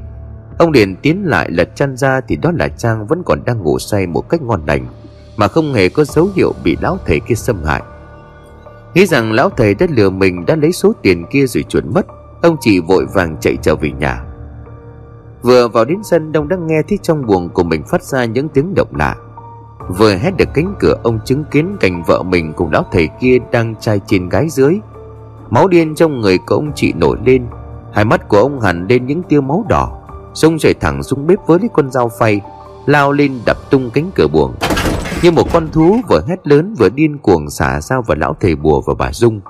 Speaker 1: Ông liền tiến lại lật chăn ra Thì đó là Trang vẫn còn đang ngủ say một cách ngon lành, Mà không hề có dấu hiệu bị lão thầy kia xâm hại. Nghĩ rằng lão thầy đã lừa mình đã lấy số tiền kia rồi chuẩn mất Ông chị vội vàng chạy trở về nhà. Vừa vào đến sân, Đông đã nghe thấy trong buồng của mình phát ra những tiếng động lạ. Vừa hét được cánh cửa, Ông chứng kiến cảnh vợ mình cùng lão thầy kia Đang trai trên gái dưới. Máu điên trong người của ông chị nổi lên. Hai mắt của ông hẳn lên những tia máu đỏ, Xông chạy thẳng xuống bếp với lấy con dao phay, Lao lên đập tung cánh cửa buồng. Như một con thú vừa hét lớn vừa điên cuồng xả dao vào lão thầy bùa và bà Dung.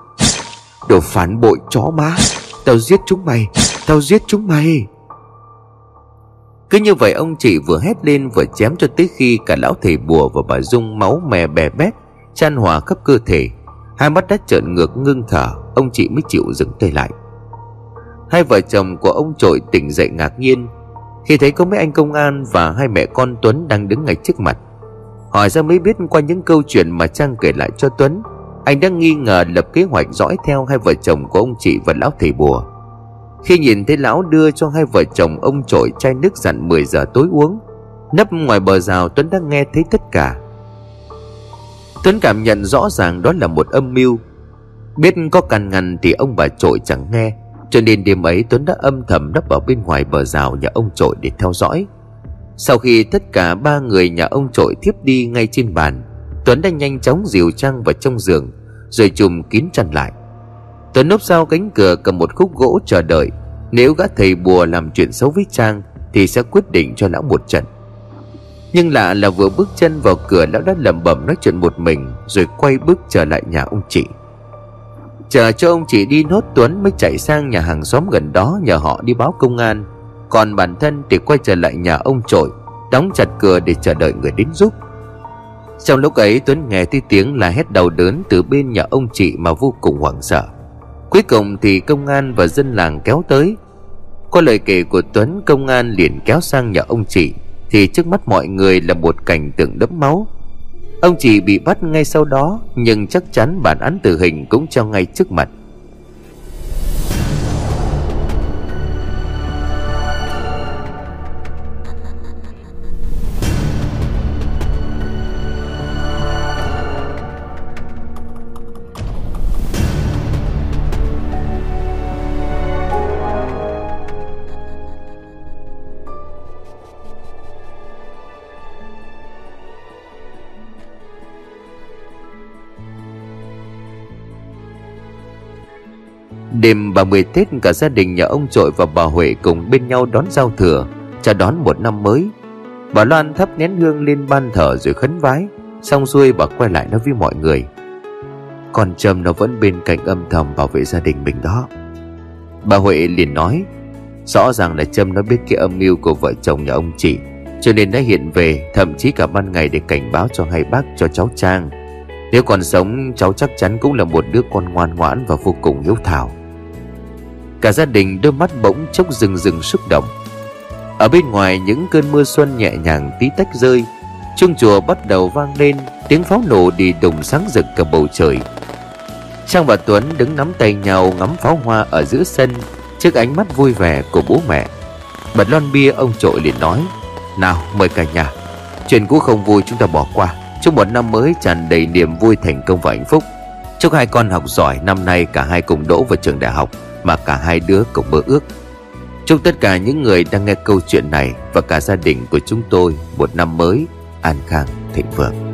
Speaker 1: Đồ phản bội chó má. Tao giết chúng mày. Tao giết chúng mày. Cứ như vậy, ông chị vừa hét lên vừa chém cho tới khi cả lão thầy bùa và bà Dung máu mè bè bét, Chan hòa khắp cơ thể. Hai mắt đã trợn ngược ngưng thở, Ông chị mới chịu dừng tay lại. Hai vợ chồng của ông trội tỉnh dậy ngạc nhiên, Khi thấy có mấy anh công an và hai mẹ con Tuấn đang đứng ngay trước mặt. Hỏi ra mới biết qua những câu chuyện mà Trang kể lại cho Tuấn anh đang nghi ngờ lập kế hoạch dõi theo hai vợ chồng của ông chị và lão thầy bùa. Khi nhìn thấy lão đưa cho hai vợ chồng ông trội chai nước dặn 10 giờ tối uống, Nấp ngoài bờ rào Tuấn đã nghe thấy tất cả. Tuấn cảm nhận rõ ràng đó là một âm mưu. Biết có cằn ngăn thì ông bà trội chẳng nghe, Cho nên đêm ấy Tuấn đã âm thầm nấp ở bên ngoài bờ rào nhà ông trội để theo dõi. Sau khi tất cả ba người nhà ông trội thiếp đi ngay trên bàn, Tuấn đã nhanh chóng dìu Trang vào trong giường. Rồi chùm kín chăn lại. Tuấn núp sau cánh cửa cầm một khúc gỗ chờ đợi. Nếu gã thầy bùa làm chuyện xấu với Trang Thì sẽ quyết định cho lão một trận. Nhưng lạ là vừa bước chân vào cửa, Lão đã lẩm bẩm nói chuyện một mình, Rồi quay bước trở lại nhà ông chị. Chờ cho ông chị đi nốt Tuấn mới chạy sang nhà hàng xóm gần đó Nhờ họ đi báo công an. Còn bản thân thì quay trở lại nhà ông trội, Đóng chặt cửa để chờ đợi người đến giúp trong lúc ấy, Tuấn nghe thấy tiếng là hét đau đớn từ bên nhà ông chị mà vô cùng hoảng sợ. Cuối cùng thì công an và dân làng kéo tới. Qua lời kể của Tuấn, công an liền kéo sang nhà ông chị, Thì trước mắt mọi người là một cảnh tượng đẫm máu. Ông chị bị bắt ngay sau đó, Nhưng chắc chắn bản án tử hình cũng cho ngay trước mặt. Đêm 30 Tết cả gia đình nhà ông Trội và bà Huệ cùng bên nhau đón giao thừa, Chào đón một năm mới. Bà Loan thắp nén hương lên ban thờ rồi khấn vái, Xong xuôi bà quay lại nói với mọi người còn Trâm nó vẫn bên cạnh âm thầm bảo vệ gia đình mình đó. Bà Huệ liền nói, Rõ ràng là Trâm nó biết cái âm mưu của vợ chồng nhà ông chị, Cho nên đã hiện về, Thậm chí cả ban ngày để cảnh báo cho hai bác, cho cháu Trang. Nếu còn sống, cháu chắc chắn cũng là một đứa con ngoan ngoãn và vô cùng hiếu thảo. Cả gia đình đôi mắt bỗng chốc rừng rừng xúc động. Ở bên ngoài những cơn mưa xuân nhẹ nhàng tí tách rơi, Chuông chùa bắt đầu vang lên, Tiếng pháo nổ đi đùng sáng rực cả bầu trời. Trang và Tuấn đứng nắm tay nhau ngắm pháo hoa ở giữa sân Trước ánh mắt vui vẻ của bố mẹ. Bật lon bia, ông trội liền nói, Nào, mời cả nhà, Chuyện cũ không vui chúng ta bỏ qua. Chúc một năm mới tràn đầy niềm vui thành công và hạnh phúc. Chúc hai con học giỏi Năm nay cả hai cùng đỗ vào trường đại học. Mà cả hai đứa cùng mơ ước. Chúc tất cả những người đang nghe câu chuyện này Và cả gia đình của chúng tôi Một năm mới an khang thịnh vượng.